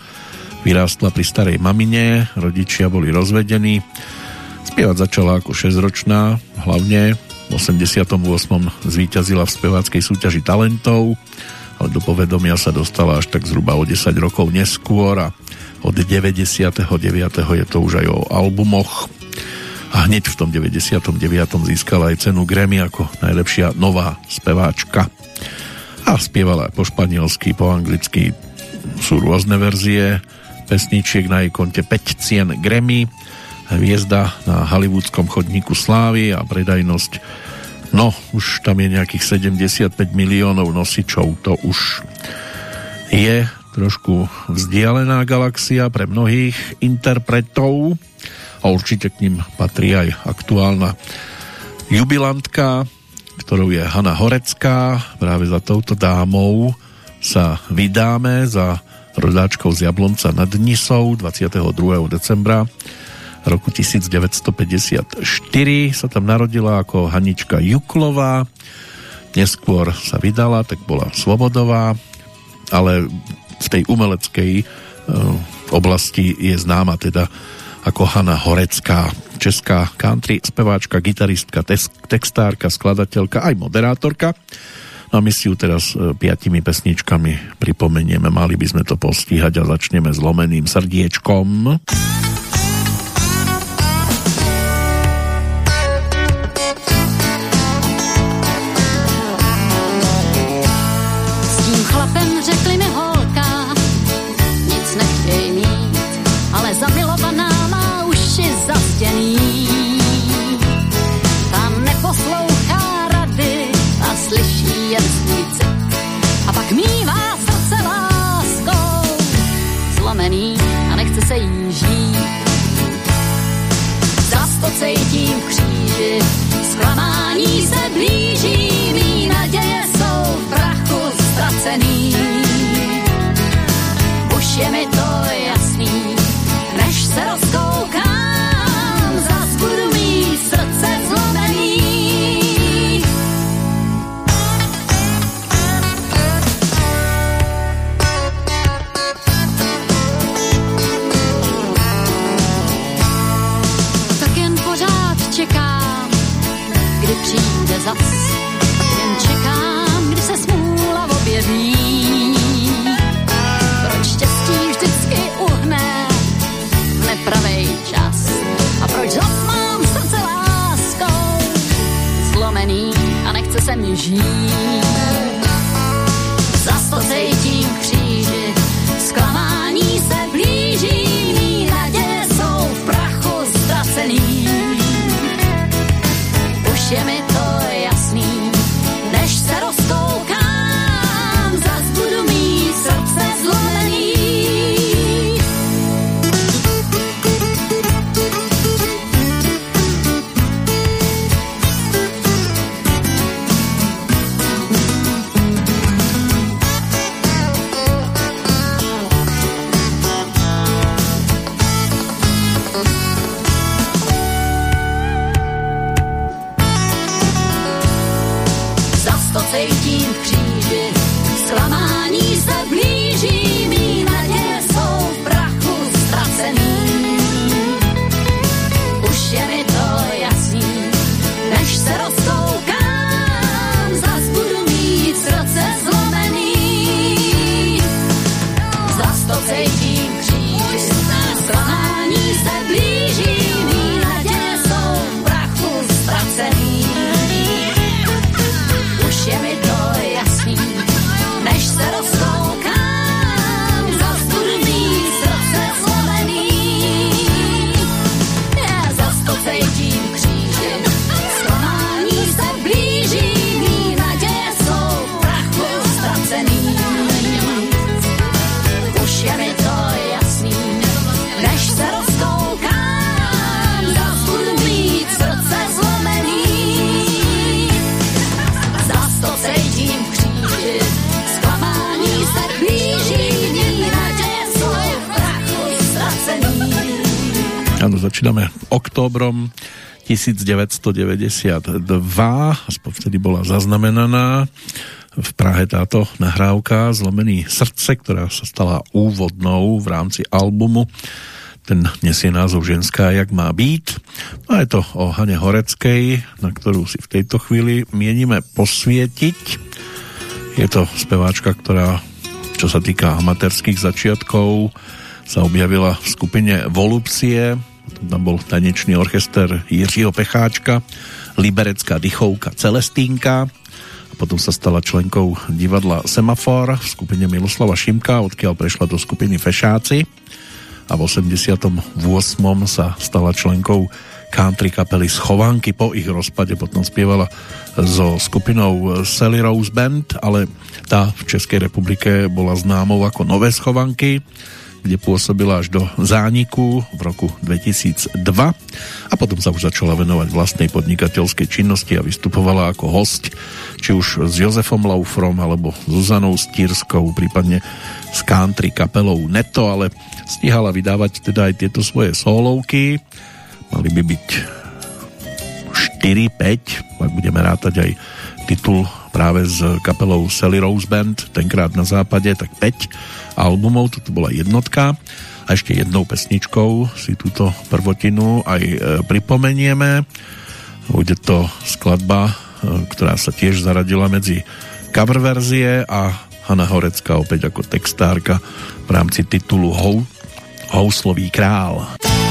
vyrástla pri starej mamine, rodičia boli rozvedení. Spievať začala ako 6-ročná, hlavne 88. zvíťazila v speváckej súťaži talentov, ale do povedomia sa dostala až tak zhruba o 10 rokov neskôr a od 99. je to už aj o albumoch a hneď v tom 99. získala aj cenu Grammy ako najlepšia nová speváčka a spievala po španielsky, po anglicky sú rôzne verzie pesničiek na jej konte 5 cien Grammy hviezda na hollywoodskom chodníku slávy a predajnosť no, už tam je nejakých 75 miliónov nosičov to už je trošku vzdialená galaxia pre mnohých interpretov a určite k ním patrí aj aktuálna jubilantka ktorou je Hanna Horecká. Práve za touto dámou sa vydáme za rodáčkou z Jablonca nad Nisou 22. decembra roku 1954 sa tam narodila ako Hanička Juklová neskôr sa vydala, tak bola Svobodová ale v tej umeleckej e, oblasti je známa teda ako Hanna Horecká česká country speváčka, gitaristka, textárka, skladateľka, aj moderátorka. No a my si ju teraz e, piatimi pesničkami pripomenieme. Mali by sme to postíhať a začneme zlomeným srdiečkom. přijde zas. Jen čekám, kdy se smůla objeví. Proč štěstí vždycky uhne v nepravej čas? A proč zas mám srdce láskou zlomený a nechce se mi žít? 1992, aspoň vtedy bola zaznamenaná v Prahe táto nahrávka Zlomený srdce, ktorá sa stala úvodnou v rámci albumu. Ten nesie názov Ženská, jak má. No a je to o Hane Horeckej, na ktorú si v tejto chvíli mienime posvietiť. Je to speváčka, ktorá, čo sa týka amatérských začiatkov, sa objavila v skupine Volupcie, tam bol tanečný orchester Jiřího Pecháčka, liberecká dychovka Celestínka, potom sa stala členkou divadla Semafor v skupine Miloslava Šimka, odkiaľ prešla do skupiny Fešáci a v 88. sa stala členkou country kapely Schovanky po ich rozpade potom spievala so skupinou Sally Rose Band, ale tá v Českej republike bola známou ako Nové Schovanky kde pôsobila až do zániku v roku 2002 a potom sa už začala venovať vlastnej podnikateľskej činnosti a vystupovala ako host či už s Jozefom Laufrom alebo Zuzanou Stírskou, prípadne s country kapelou Neto, ale stihala vydávať teda aj tieto svoje solovky. Mali by byť 4-5, ak budeme rátať aj titul práve s kapelou Sally Rose Band, tenkrát na západe, tak 5 albumov, toto bola jednotka. A ešte jednou pesničkou si túto prvotinu aj e, pripomenieme. Bude to skladba, e, ktorá sa tiež zaradila medzi cover verzie a Hanna Horecka opäť ako textárka v rámci titulu Hou, Houslový král. Do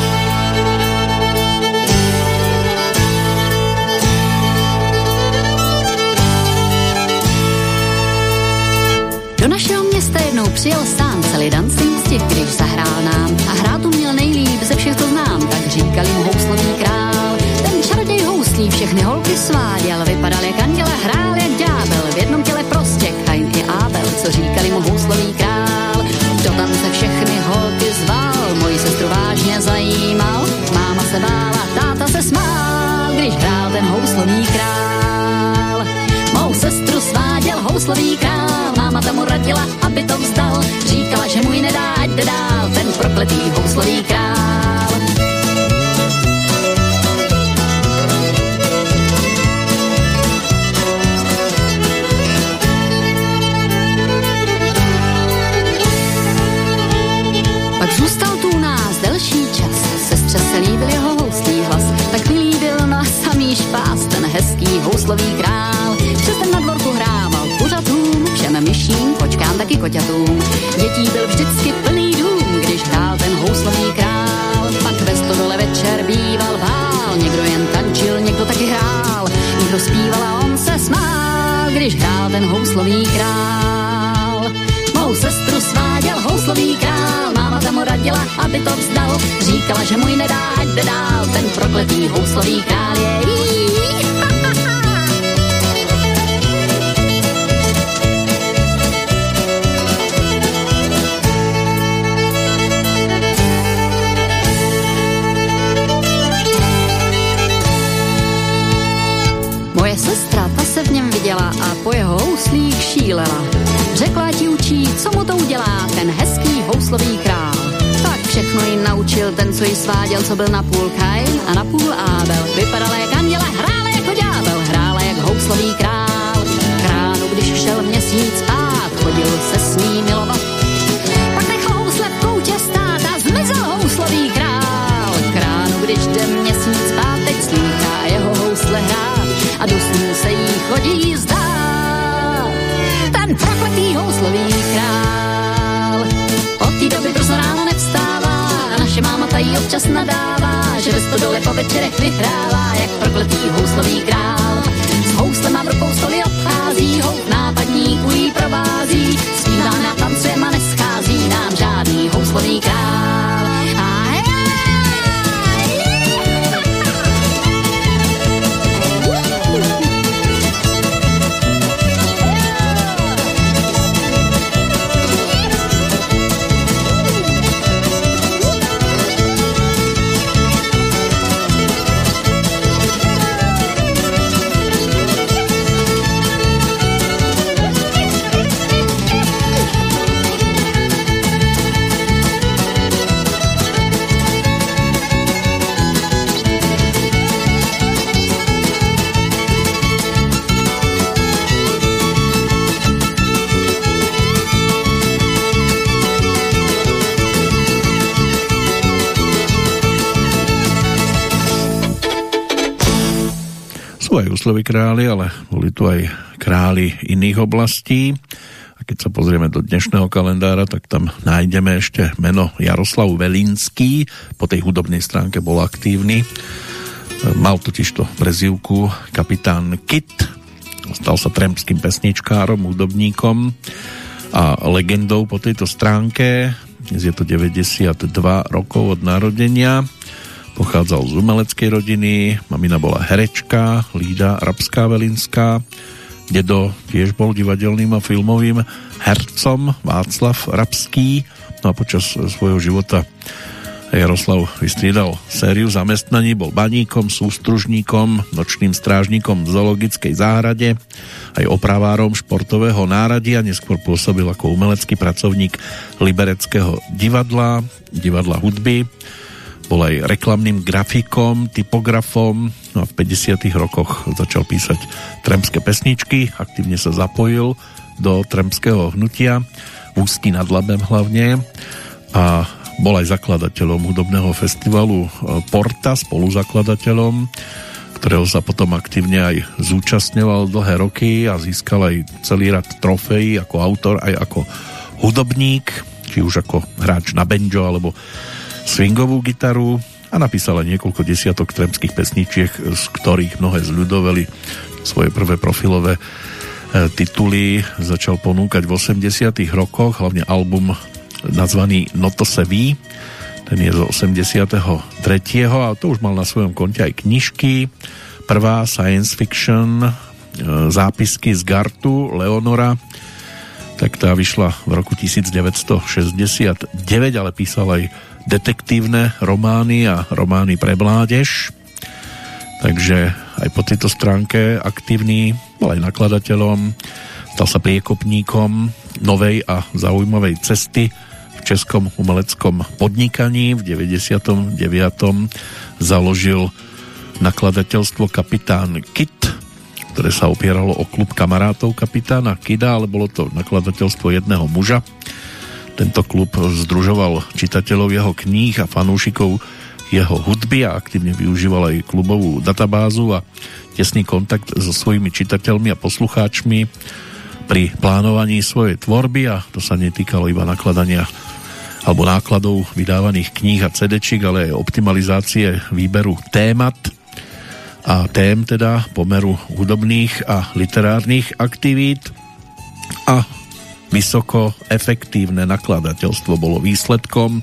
přijel sám celý dan stínstit, když zahrál nám. A hrát měl nejlíp ze všech, to znám, tak říkali mu houslový král. Ten čaroděj houslí všechny holky sváděl, vypadal jak anděle, hrál jak ďábel, v jednom těle prostě Kain i Abel, co říkali mu houslový král. Do tance všechny holky zval, moji sestru vážně zajímal, máma se bála, táta se smál, když hrál ten houslový král. Mou sestru sváděl houslový král, máma tomu radila, to vzdal. Říkala, že mu ji nedá, ať jde dál, ten prokletý houslový král. Pak zůstal tu u nás delší čas, sestře se líbil jeho houslý hlas, tak mi líbil na samý špás ten hezký houslový král. Koťatům. Dětí byl vždycky plný dům, když hrál ten houslový král. Pak ve stodole večer býval vál, někdo jen tančil, někdo taky hrál. Někdo zpíval a on se smál, když hrál ten houslový král. Mou sestru sváděl houslový král, máma tam radila, aby to vzdal. Říkala, že mu ji nedá, ať dál, ten prokletý houslový král je. Moje naučil ten, co jí sváděl, co byl na půl Kain a na půl Abel. Vypadala jak anděle, hrála jako ďábel, hrála jak houslový král. Kránu, když šel měsíc spát, chodil se s ní milovat. Pak nechal housle v koutě stát a zmizel houslový král. Kránu, když jde měsíc spát, teď slýchá jeho housle hrát a do snů se jí chodí zdát. Ten prokletý houslový král. Občas nadává, že ve stodole po večerech vyhrává, jak prokletý houslový král. S houslem a v rukou stoly obchází, hout nápadníků jí provází, zpívá na tancujeme a neschází nám žádný houslový král. Úsloví králi, ale boli tu aj králi iných oblastí. A keď sa pozrieme do dnešného kalendára, tak tam nájdeme ešte meno Jaroslav Velinský. Po tej hudobnej stránke bol aktívny. Mal totiž to prezivku kapitán Kit. Stal sa tremským pesničkárom, hudobníkom a legendou po tejto stránke. Dnes je to 92 rokov od narodenia Pochádzal z umeleckej rodiny, mamina bola herečka, Lída Rabská Velinská, dedo tiež bol divadelným a filmovým hercom Václav Rabský, no a počas svojho života Jaroslav vystriedal sériu zamestnaní, bol baníkom, sústružníkom, nočným strážnikom v zoologickej záhrade, aj opravárom športového náradia, neskôr pôsobil ako umelecký pracovník Libereckého divadla, divadla hudby, bol aj reklamným grafikom, typografom, no a v 50 rokoch začal písať tremské pesničky, aktívne sa zapojil do tremského hnutia, Ústí nad Labem hlavne a bol aj zakladateľom hudobného festivalu e, Porta, spoluzakladateľom, ktorého sa potom aktívne aj zúčastňoval dlhé roky a získal aj celý rad trofejí ako autor, aj ako hudobník, či už ako hráč na banjo alebo swingovú gitaru a napísala niekoľko desiatok tremských pesničiek, z ktorých mnohé zľudoveli svoje prvé profilové e, tituly začal ponúkať v 80 rokoch, hlavne album nazvaný Noto se ví, ten je z 83. a to už mal na svojom konte aj knižky. Prvá science fiction, e, zápisky z Gartu, Leonora, tak tá vyšla v roku 1969, ale písal aj detektívne romány a romány pre mládež. Takže aj po tejto stránke aktívny, bol aj nakladateľom, stal sa priekopníkom novej a zaujímavej cesty v českom umeleckom podnikaní. V 99. založil nakladateľstvo Kapitán Kit, ktoré sa opieralo o klub kamarátov kapitána Kida, ale bolo to nakladateľstvo jedného muža, tento klub združoval čitateľov jeho kníh a fanúšikov jeho hudby a aktívne využíval aj klubovú databázu a tesný kontakt so svojimi čitateľmi a poslucháčmi pri plánovaní svojej tvorby a to sa netýkalo iba nakladania alebo nákladov vydávaných kníh a cd ale aj optimalizácie výberu témat a tém teda pomeru hudobných a literárnych aktivít a Vysoko efektívne nakladateľstvo bolo výsledkom,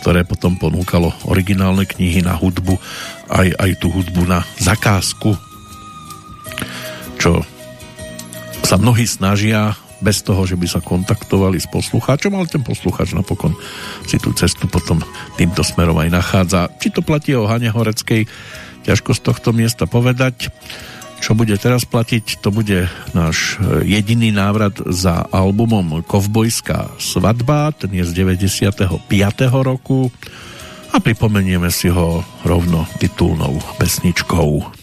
ktoré potom ponúkalo originálne knihy na hudbu, aj, aj tú hudbu na zakázku, čo sa mnohí snažia bez toho, že by sa kontaktovali s poslucháčom, ale ten poslucháč napokon si tú cestu potom týmto smerom aj nachádza. Či to platí o Hane Horeckej, ťažko z tohto miesta povedať. Čo bude teraz platiť, to bude náš e, jediný návrat za albumom Kovbojská svadba, ten je z 95. roku a pripomenieme si ho rovno titulnou pesničkou.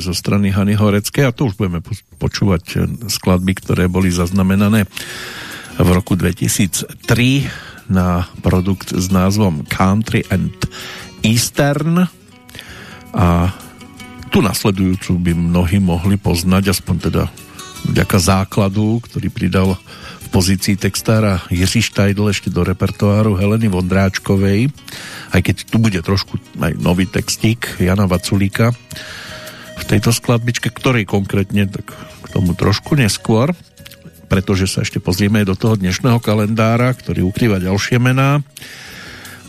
Zo strany Hany Horeckej a tu už budeme počúvať skladby, ktoré boli zaznamenané v roku 2003 na produkt s názvom Country and Eastern. A tu nasledujúcu by mnohí mohli poznať, aspoň teda vďaka základu, ktorý pridal v pozícii textára Jiří Štajdl ešte do repertoáru Heleny Vondráčkovej. Aj keď tu bude trošku aj nový textík Jana Vaculíka tejto skladbičke, ktorej konkrétne, tak k tomu trošku neskôr, pretože sa ešte pozrieme do toho dnešného kalendára, ktorý ukrýva ďalšie mená.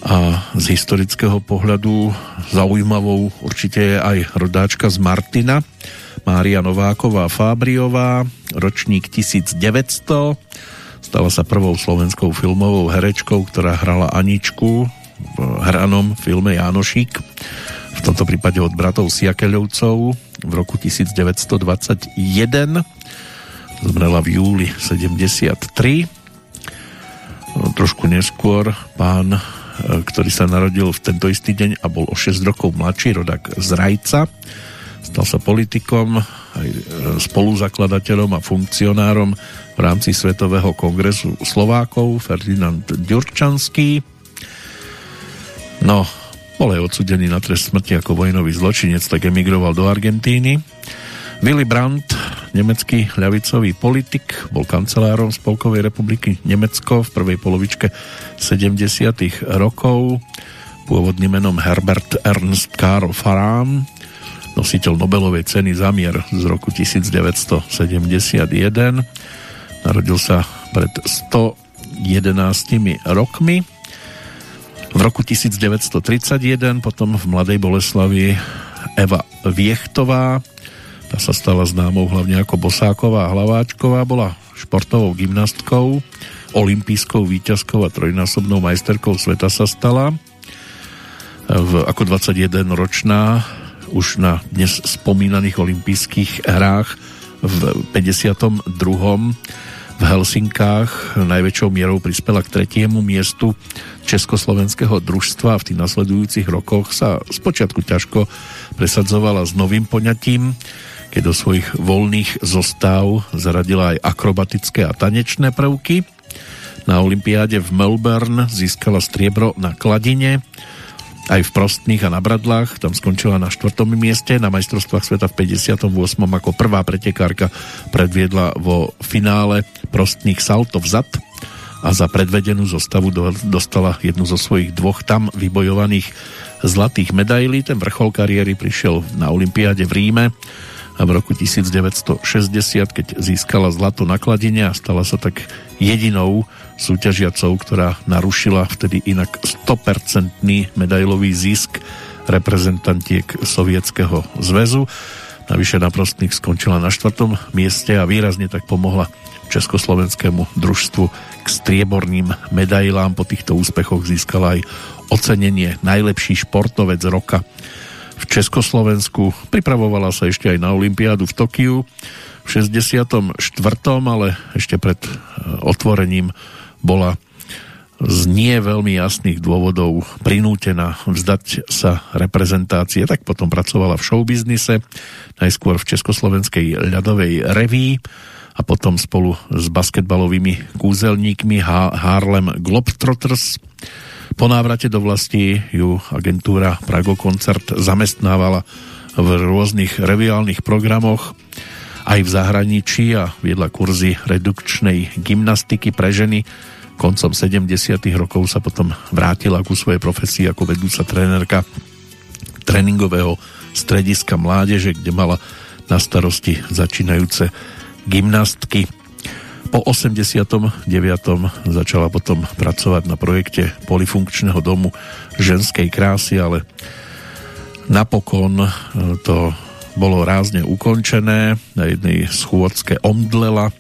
A z historického pohľadu zaujímavou určite je aj rodáčka z Martina, Mária Nováková Fábriová, ročník 1900, stala sa prvou slovenskou filmovou herečkou, ktorá hrala Aničku v hranom filme Jánošík, v tomto prípade od bratov Siakeľovcov v roku 1921. Zomrela v júli 73. No, trošku neskôr pán, e, ktorý sa narodil v tento istý deň a bol o 6 rokov mladší, rodak z Rajca, stal sa politikom, aj e, spoluzakladateľom a funkcionárom v rámci Svetového kongresu Slovákov Ferdinand Ďurčanský No, bol aj odsudený na trest smrti ako vojnový zločinec, tak emigroval do Argentíny. Willy Brandt, nemecký ľavicový politik, bol kancelárom Spolkovej republiky Nemecko v prvej polovičke 70. rokov. Pôvodným menom Herbert Ernst Karl Farám, nositeľ Nobelovej ceny za mier z roku 1971. Narodil sa pred 111 rokmi v roku 1931 potom v Mladej Boleslavi Eva Viechtová, tá sa stala známou hlavne ako Bosáková a Hlaváčková, bola športovou gymnastkou, olimpijskou výťazkou a trojnásobnou majsterkou sveta sa stala. V, ako 21 ročná už na dnes spomínaných olympijských hrách v 52 v Helsinkách. Najväčšou mierou prispela k tretiemu miestu Československého družstva v tých nasledujúcich rokoch sa spočiatku ťažko presadzovala s novým poňatím, keď do svojich voľných zostáv zaradila aj akrobatické a tanečné prvky. Na olympiáde v Melbourne získala striebro na kladine, aj v prostných a na bradlách, tam skončila na štvrtom mieste, na majstrovstvách sveta v 58. ako prvá pretekárka predviedla vo finále prostných salto vzad a za predvedenú zostavu dostala jednu zo svojich dvoch tam vybojovaných zlatých medailí. Ten vrchol kariéry prišiel na Olympiáde v Ríme v roku 1960, keď získala zlato na kladine a stala sa tak jedinou súťažiacou, ktorá narušila vtedy inak 100% medailový zisk reprezentantiek Sovietskeho zväzu. Navyše na prostných skončila na štvrtom mieste a výrazne tak pomohla Československému družstvu k strieborným medailám. Po týchto úspechoch získala aj ocenenie najlepší športovec roka v Československu. Pripravovala sa ešte aj na Olympiádu v Tokiu v 64. ale ešte pred e, otvorením bola z nie veľmi jasných dôvodov prinútená vzdať sa reprezentácie, tak potom pracovala v showbiznise, najskôr v Československej ľadovej reví a potom spolu s basketbalovými kúzelníkmi Harlem Globetrotters. Po návrate do vlasti ju agentúra Prago Koncert zamestnávala v rôznych reviálnych programoch aj v zahraničí a viedla kurzy redukčnej gymnastiky pre ženy. Koncom 70. rokov sa potom vrátila ku svojej profesii ako vedúca trénerka tréningového strediska mládeže, kde mala na starosti začínajúce gymnastky. Po 89. začala potom pracovať na projekte polifunkčného domu ženskej krásy, ale napokon to bolo rázne ukončené. Na jednej schôdzke omdlela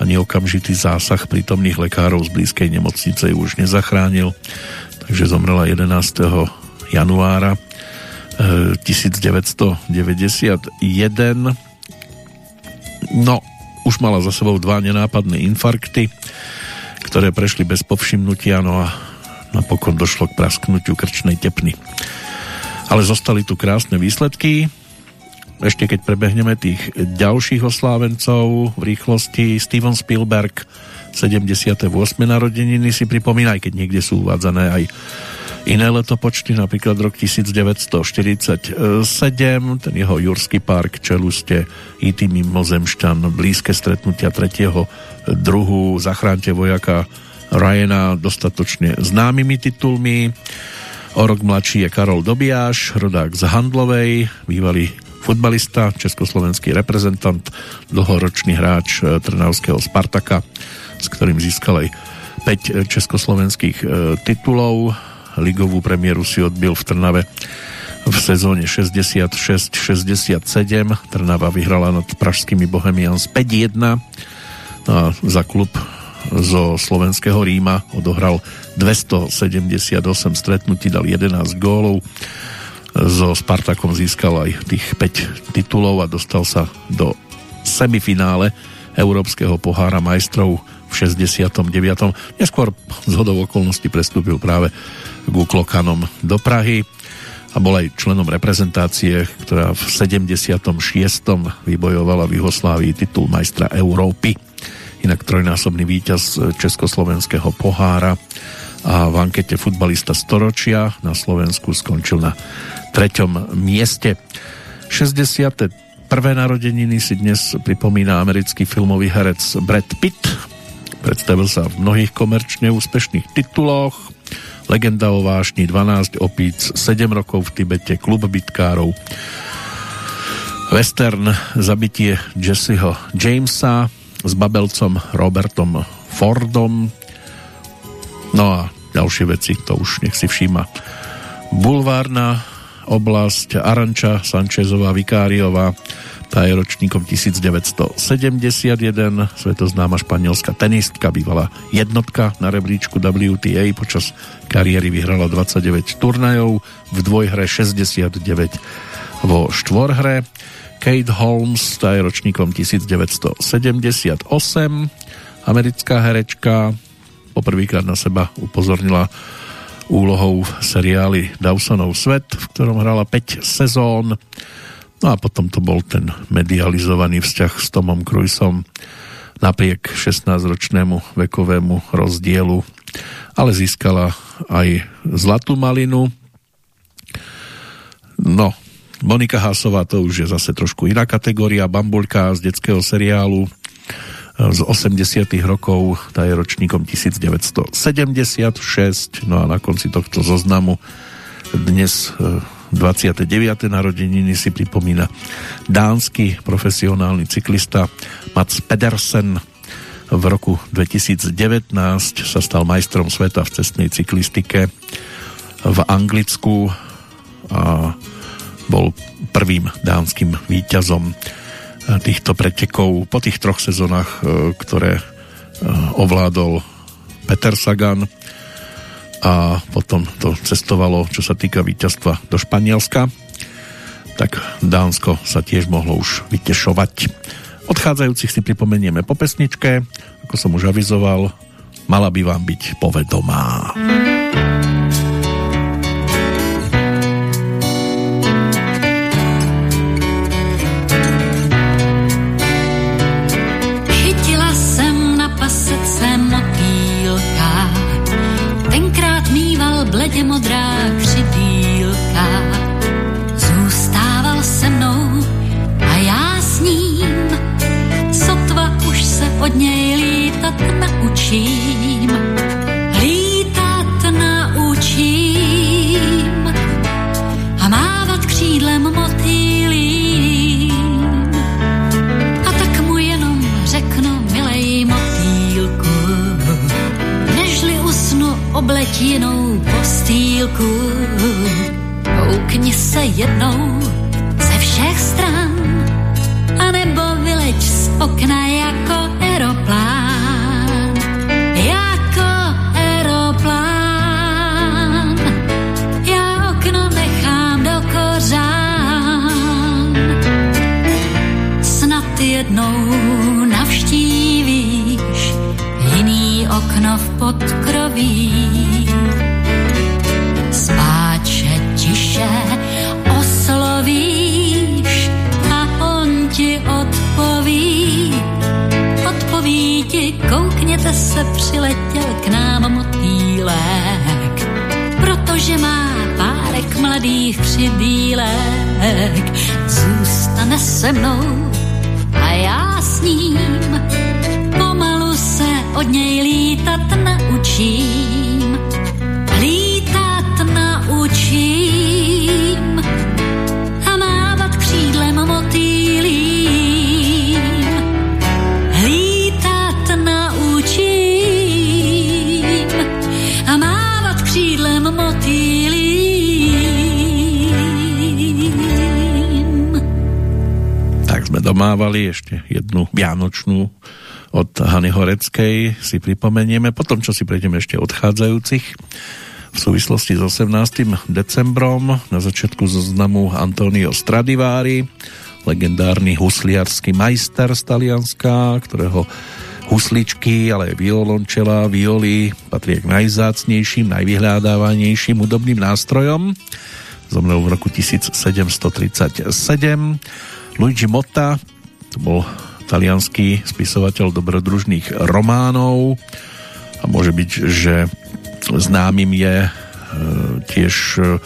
ani okamžitý zásah prítomných lekárov z blízkej nemocnice ju už nezachránil, takže zomrela 11. januára 1991. Eh, no, už mala za sebou dva nenápadné infarkty, ktoré prešli bez povšimnutia, no a napokon došlo k prasknutiu krčnej tepny. Ale zostali tu krásne výsledky ešte keď prebehneme tých ďalších oslávencov v rýchlosti, Steven Spielberg 78. narodeniny si pripomína, aj keď niekde sú uvádzané aj iné letopočty, napríklad rok 1947, ten jeho Jurský park, Čeluste, E.T. Mimozemšťan, blízke stretnutia tretieho druhu, Zachránte vojaka Ryana dostatočne známymi titulmi. O rok mladší je Karol Dobiáš, rodák z Handlovej, bývalý futbalista, československý reprezentant, dlhoročný hráč e, Trnavského Spartaka, s ktorým získal aj 5 e, československých e, titulov. Ligovú premiéru si odbil v Trnave v sezóne 66-67. Trnava vyhrala nad pražskými Bohemians 5-1 no a za klub zo slovenského Ríma odohral 278 stretnutí, dal 11 gólov so Spartakom získal aj tých 5 titulov a dostal sa do semifinále Európskeho pohára majstrov v 69. Neskôr z hodov okolností prestúpil práve k Uklokanom do Prahy a bol aj členom reprezentácie, ktorá v 76. vybojovala v Juhoslávii titul majstra Európy. Inak trojnásobný víťaz Československého pohára a v ankete futbalista storočia na Slovensku skončil na treťom mieste. 61. narodeniny si dnes pripomína americký filmový herec Brad Pitt. Predstavil sa v mnohých komerčne úspešných tituloch. Legenda o vášni 12 opíc, 7 rokov v Tibete, klub bitkárov. Western Zabitie Jesseho Jamesa s babelcom Robertom Fordom. No a ďalšie veci, to už nech si všíma. Bulvárna oblasť Aranča Sančezová Vikáriová tá je ročníkom 1971 svetoznáma španielská tenistka bývala jednotka na rebríčku WTA počas kariéry vyhrala 29 turnajov v dvojhre 69 vo štvorhre Kate Holmes tá je ročníkom 1978 americká herečka poprvýkrát na seba upozornila úlohou v seriáli Dawsonov svet, v ktorom hrala 5 sezón. No a potom to bol ten medializovaný vzťah s Tomom Cruiseom napriek 16-ročnému vekovému rozdielu, ale získala aj zlatú malinu. No, Monika Hásová to už je zase trošku iná kategória, bambulka z detského seriálu z 80 rokov, tá je ročníkom 1976, no a na konci tohto zoznamu dnes 29. E, narodeniny si pripomína dánsky profesionálny cyklista Mats Pedersen. V roku 2019 sa stal majstrom sveta v cestnej cyklistike v Anglicku a bol prvým dánskym víťazom týchto pretekov po tých troch sezónach, e, ktoré e, ovládol Peter Sagan a potom to cestovalo, čo sa týka víťazstva do Španielska, tak Dánsko sa tiež mohlo už vytešovať. Odchádzajúcich si pripomenieme po pesničke, ako som už avizoval, mala by vám byť povedomá. bledě jinou postýlku. Koukni se jednou ze všech stran, anebo vyleď z okna jako aeroplán. Jako aeroplán. Já okno nechám do kořán. Snad jednou okno v podkroví. Spáče tiše oslovíš a on ti odpoví. Odpoví ti, koukněte se, přiletěl k nám motýlek, protože má párek mladých přibílek. Zůstane se mnou a já s ním od něj lítat naučím. Lítat naučím a mávat křídlem motýlím. Lítat naučím a mávat křídlem motýlím. Tak sme domávali ešte jednu vianočnú od Hany Horeckej si pripomenieme, potom čo si prejdeme ešte odchádzajúcich v súvislosti s 18. decembrom na začiatku zoznamu Antonio Stradivari legendárny husliarský majster z Talianska, ktorého husličky, ale aj violončela, violy patrí k najzácnejším, najvyhľadávanejším hudobným nástrojom. Zomrel v roku 1737. Luigi Motta, to bol talianský spisovateľ dobrodružných románov. A môže byť, že známym je e, tiež e,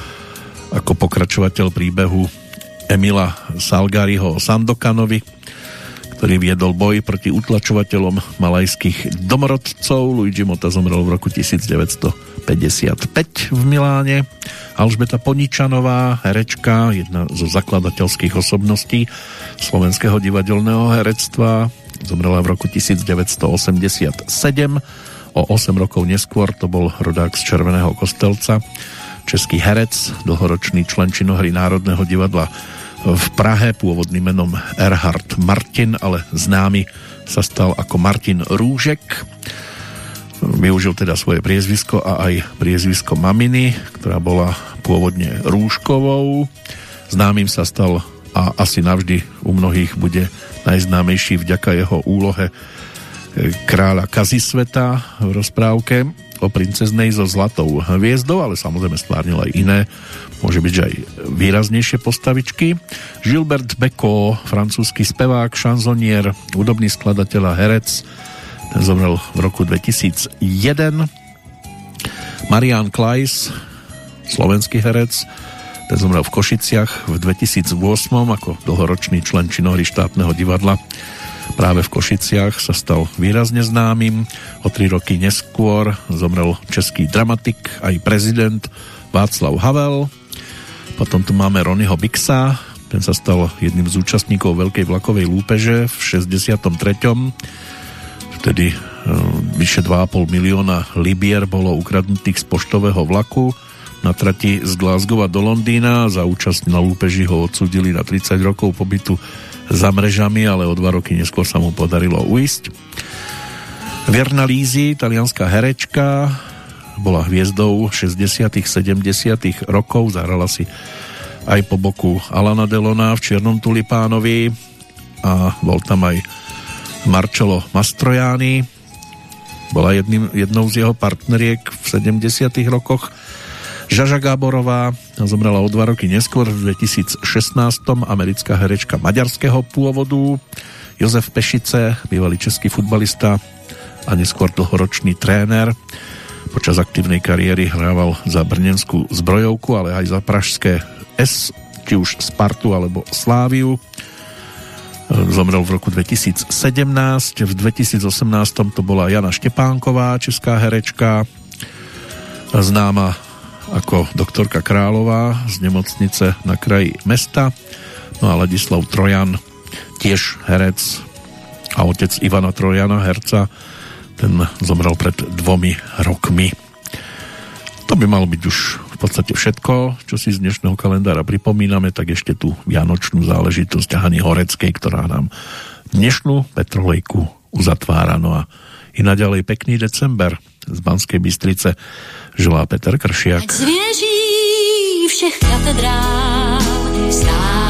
ako pokračovateľ príbehu Emila Salgariho Sandokanovi, ktorý viedol boj proti utlačovateľom malajských domorodcov. Luigi Mota zomrel v roku 1955 v Miláne. Alžbeta Poničanová, herečka, jedna zo zakladateľských osobností slovenského divadelného herectva, zomrela v roku 1987. O 8 rokov neskôr to bol rodák z Červeného kostelca, český herec, dlhoročný člen činohry Národného divadla v Prahe, pôvodným menom Erhard Martin, ale známy sa stal ako Martin Rúžek. Využil teda svoje priezvisko a aj priezvisko maminy, ktorá bola pôvodne Rúškovou. Známym sa stal a asi navždy u mnohých bude najznámejší vďaka jeho úlohe kráľa Kazisveta v rozprávke o princeznej so zlatou hviezdou, ale samozrejme stvárnil aj iné, môže byť že aj výraznejšie postavičky. Gilbert Beko, francúzsky spevák, šanzonier, hudobný skladateľ a herec, ten zomrel v roku 2001. Marian Klajs, slovenský herec, ten zomrel v Košiciach v 2008 ako dlhoročný člen činohry štátneho divadla. Práve v Košiciach sa stal výrazne známym. O tri roky neskôr zomrel český dramatik, aj prezident Václav Havel. Potom tu máme Ronnieho Bixa, ten sa stal jedným z účastníkov Veľkej vlakovej lúpeže v 63. Vtedy e, vyše 2,5 milióna libier bolo ukradnutých z poštového vlaku na trati z Glasgowa do Londýna. Za účasť na lúpeži ho odsudili na 30 rokov pobytu za mrežami, ale o dva roky neskôr sa mu podarilo uísť. Vierna Lízy, talianská herečka, bola hviezdou 60 70 rokov, zahrala si aj po boku Alana Delona v Čiernom tulipánovi a bol tam aj Marcello Mastroianni bola jedným, jednou z jeho partneriek v 70 rokoch Žaža Gáborová zomrela o dva roky neskôr v 2016 americká herečka maďarského pôvodu Jozef Pešice, bývalý český futbalista a neskôr dlhoročný tréner počas aktívnej kariéry hrával za brnenskú zbrojovku, ale aj za pražské S, či už Spartu alebo Sláviu. zomrel v roku 2017. V 2018 to bola Jana Štepánková, česká herečka, známa ako doktorka Králová z nemocnice na kraji mesta. No a Ladislav Trojan, tiež herec a otec Ivana Trojana, herca, ten zomrel pred dvomi rokmi. To by malo byť už v podstate všetko, čo si z dnešného kalendára pripomíname, tak ešte tú vianočnú záležitosť Hany Horeckej, ktorá nám dnešnú Petrolejku uzatvára. No a i naďalej pekný december z Banskej Bystrice želá Peter Kršiak. Ať zvěží všech katedrál stálených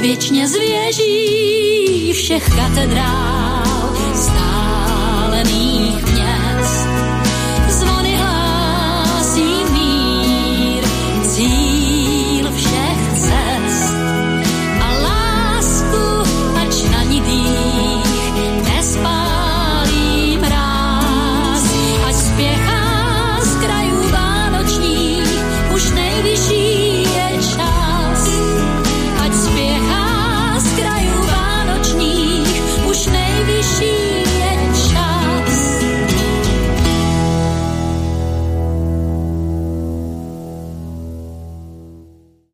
věčně zvěží všech katedrál.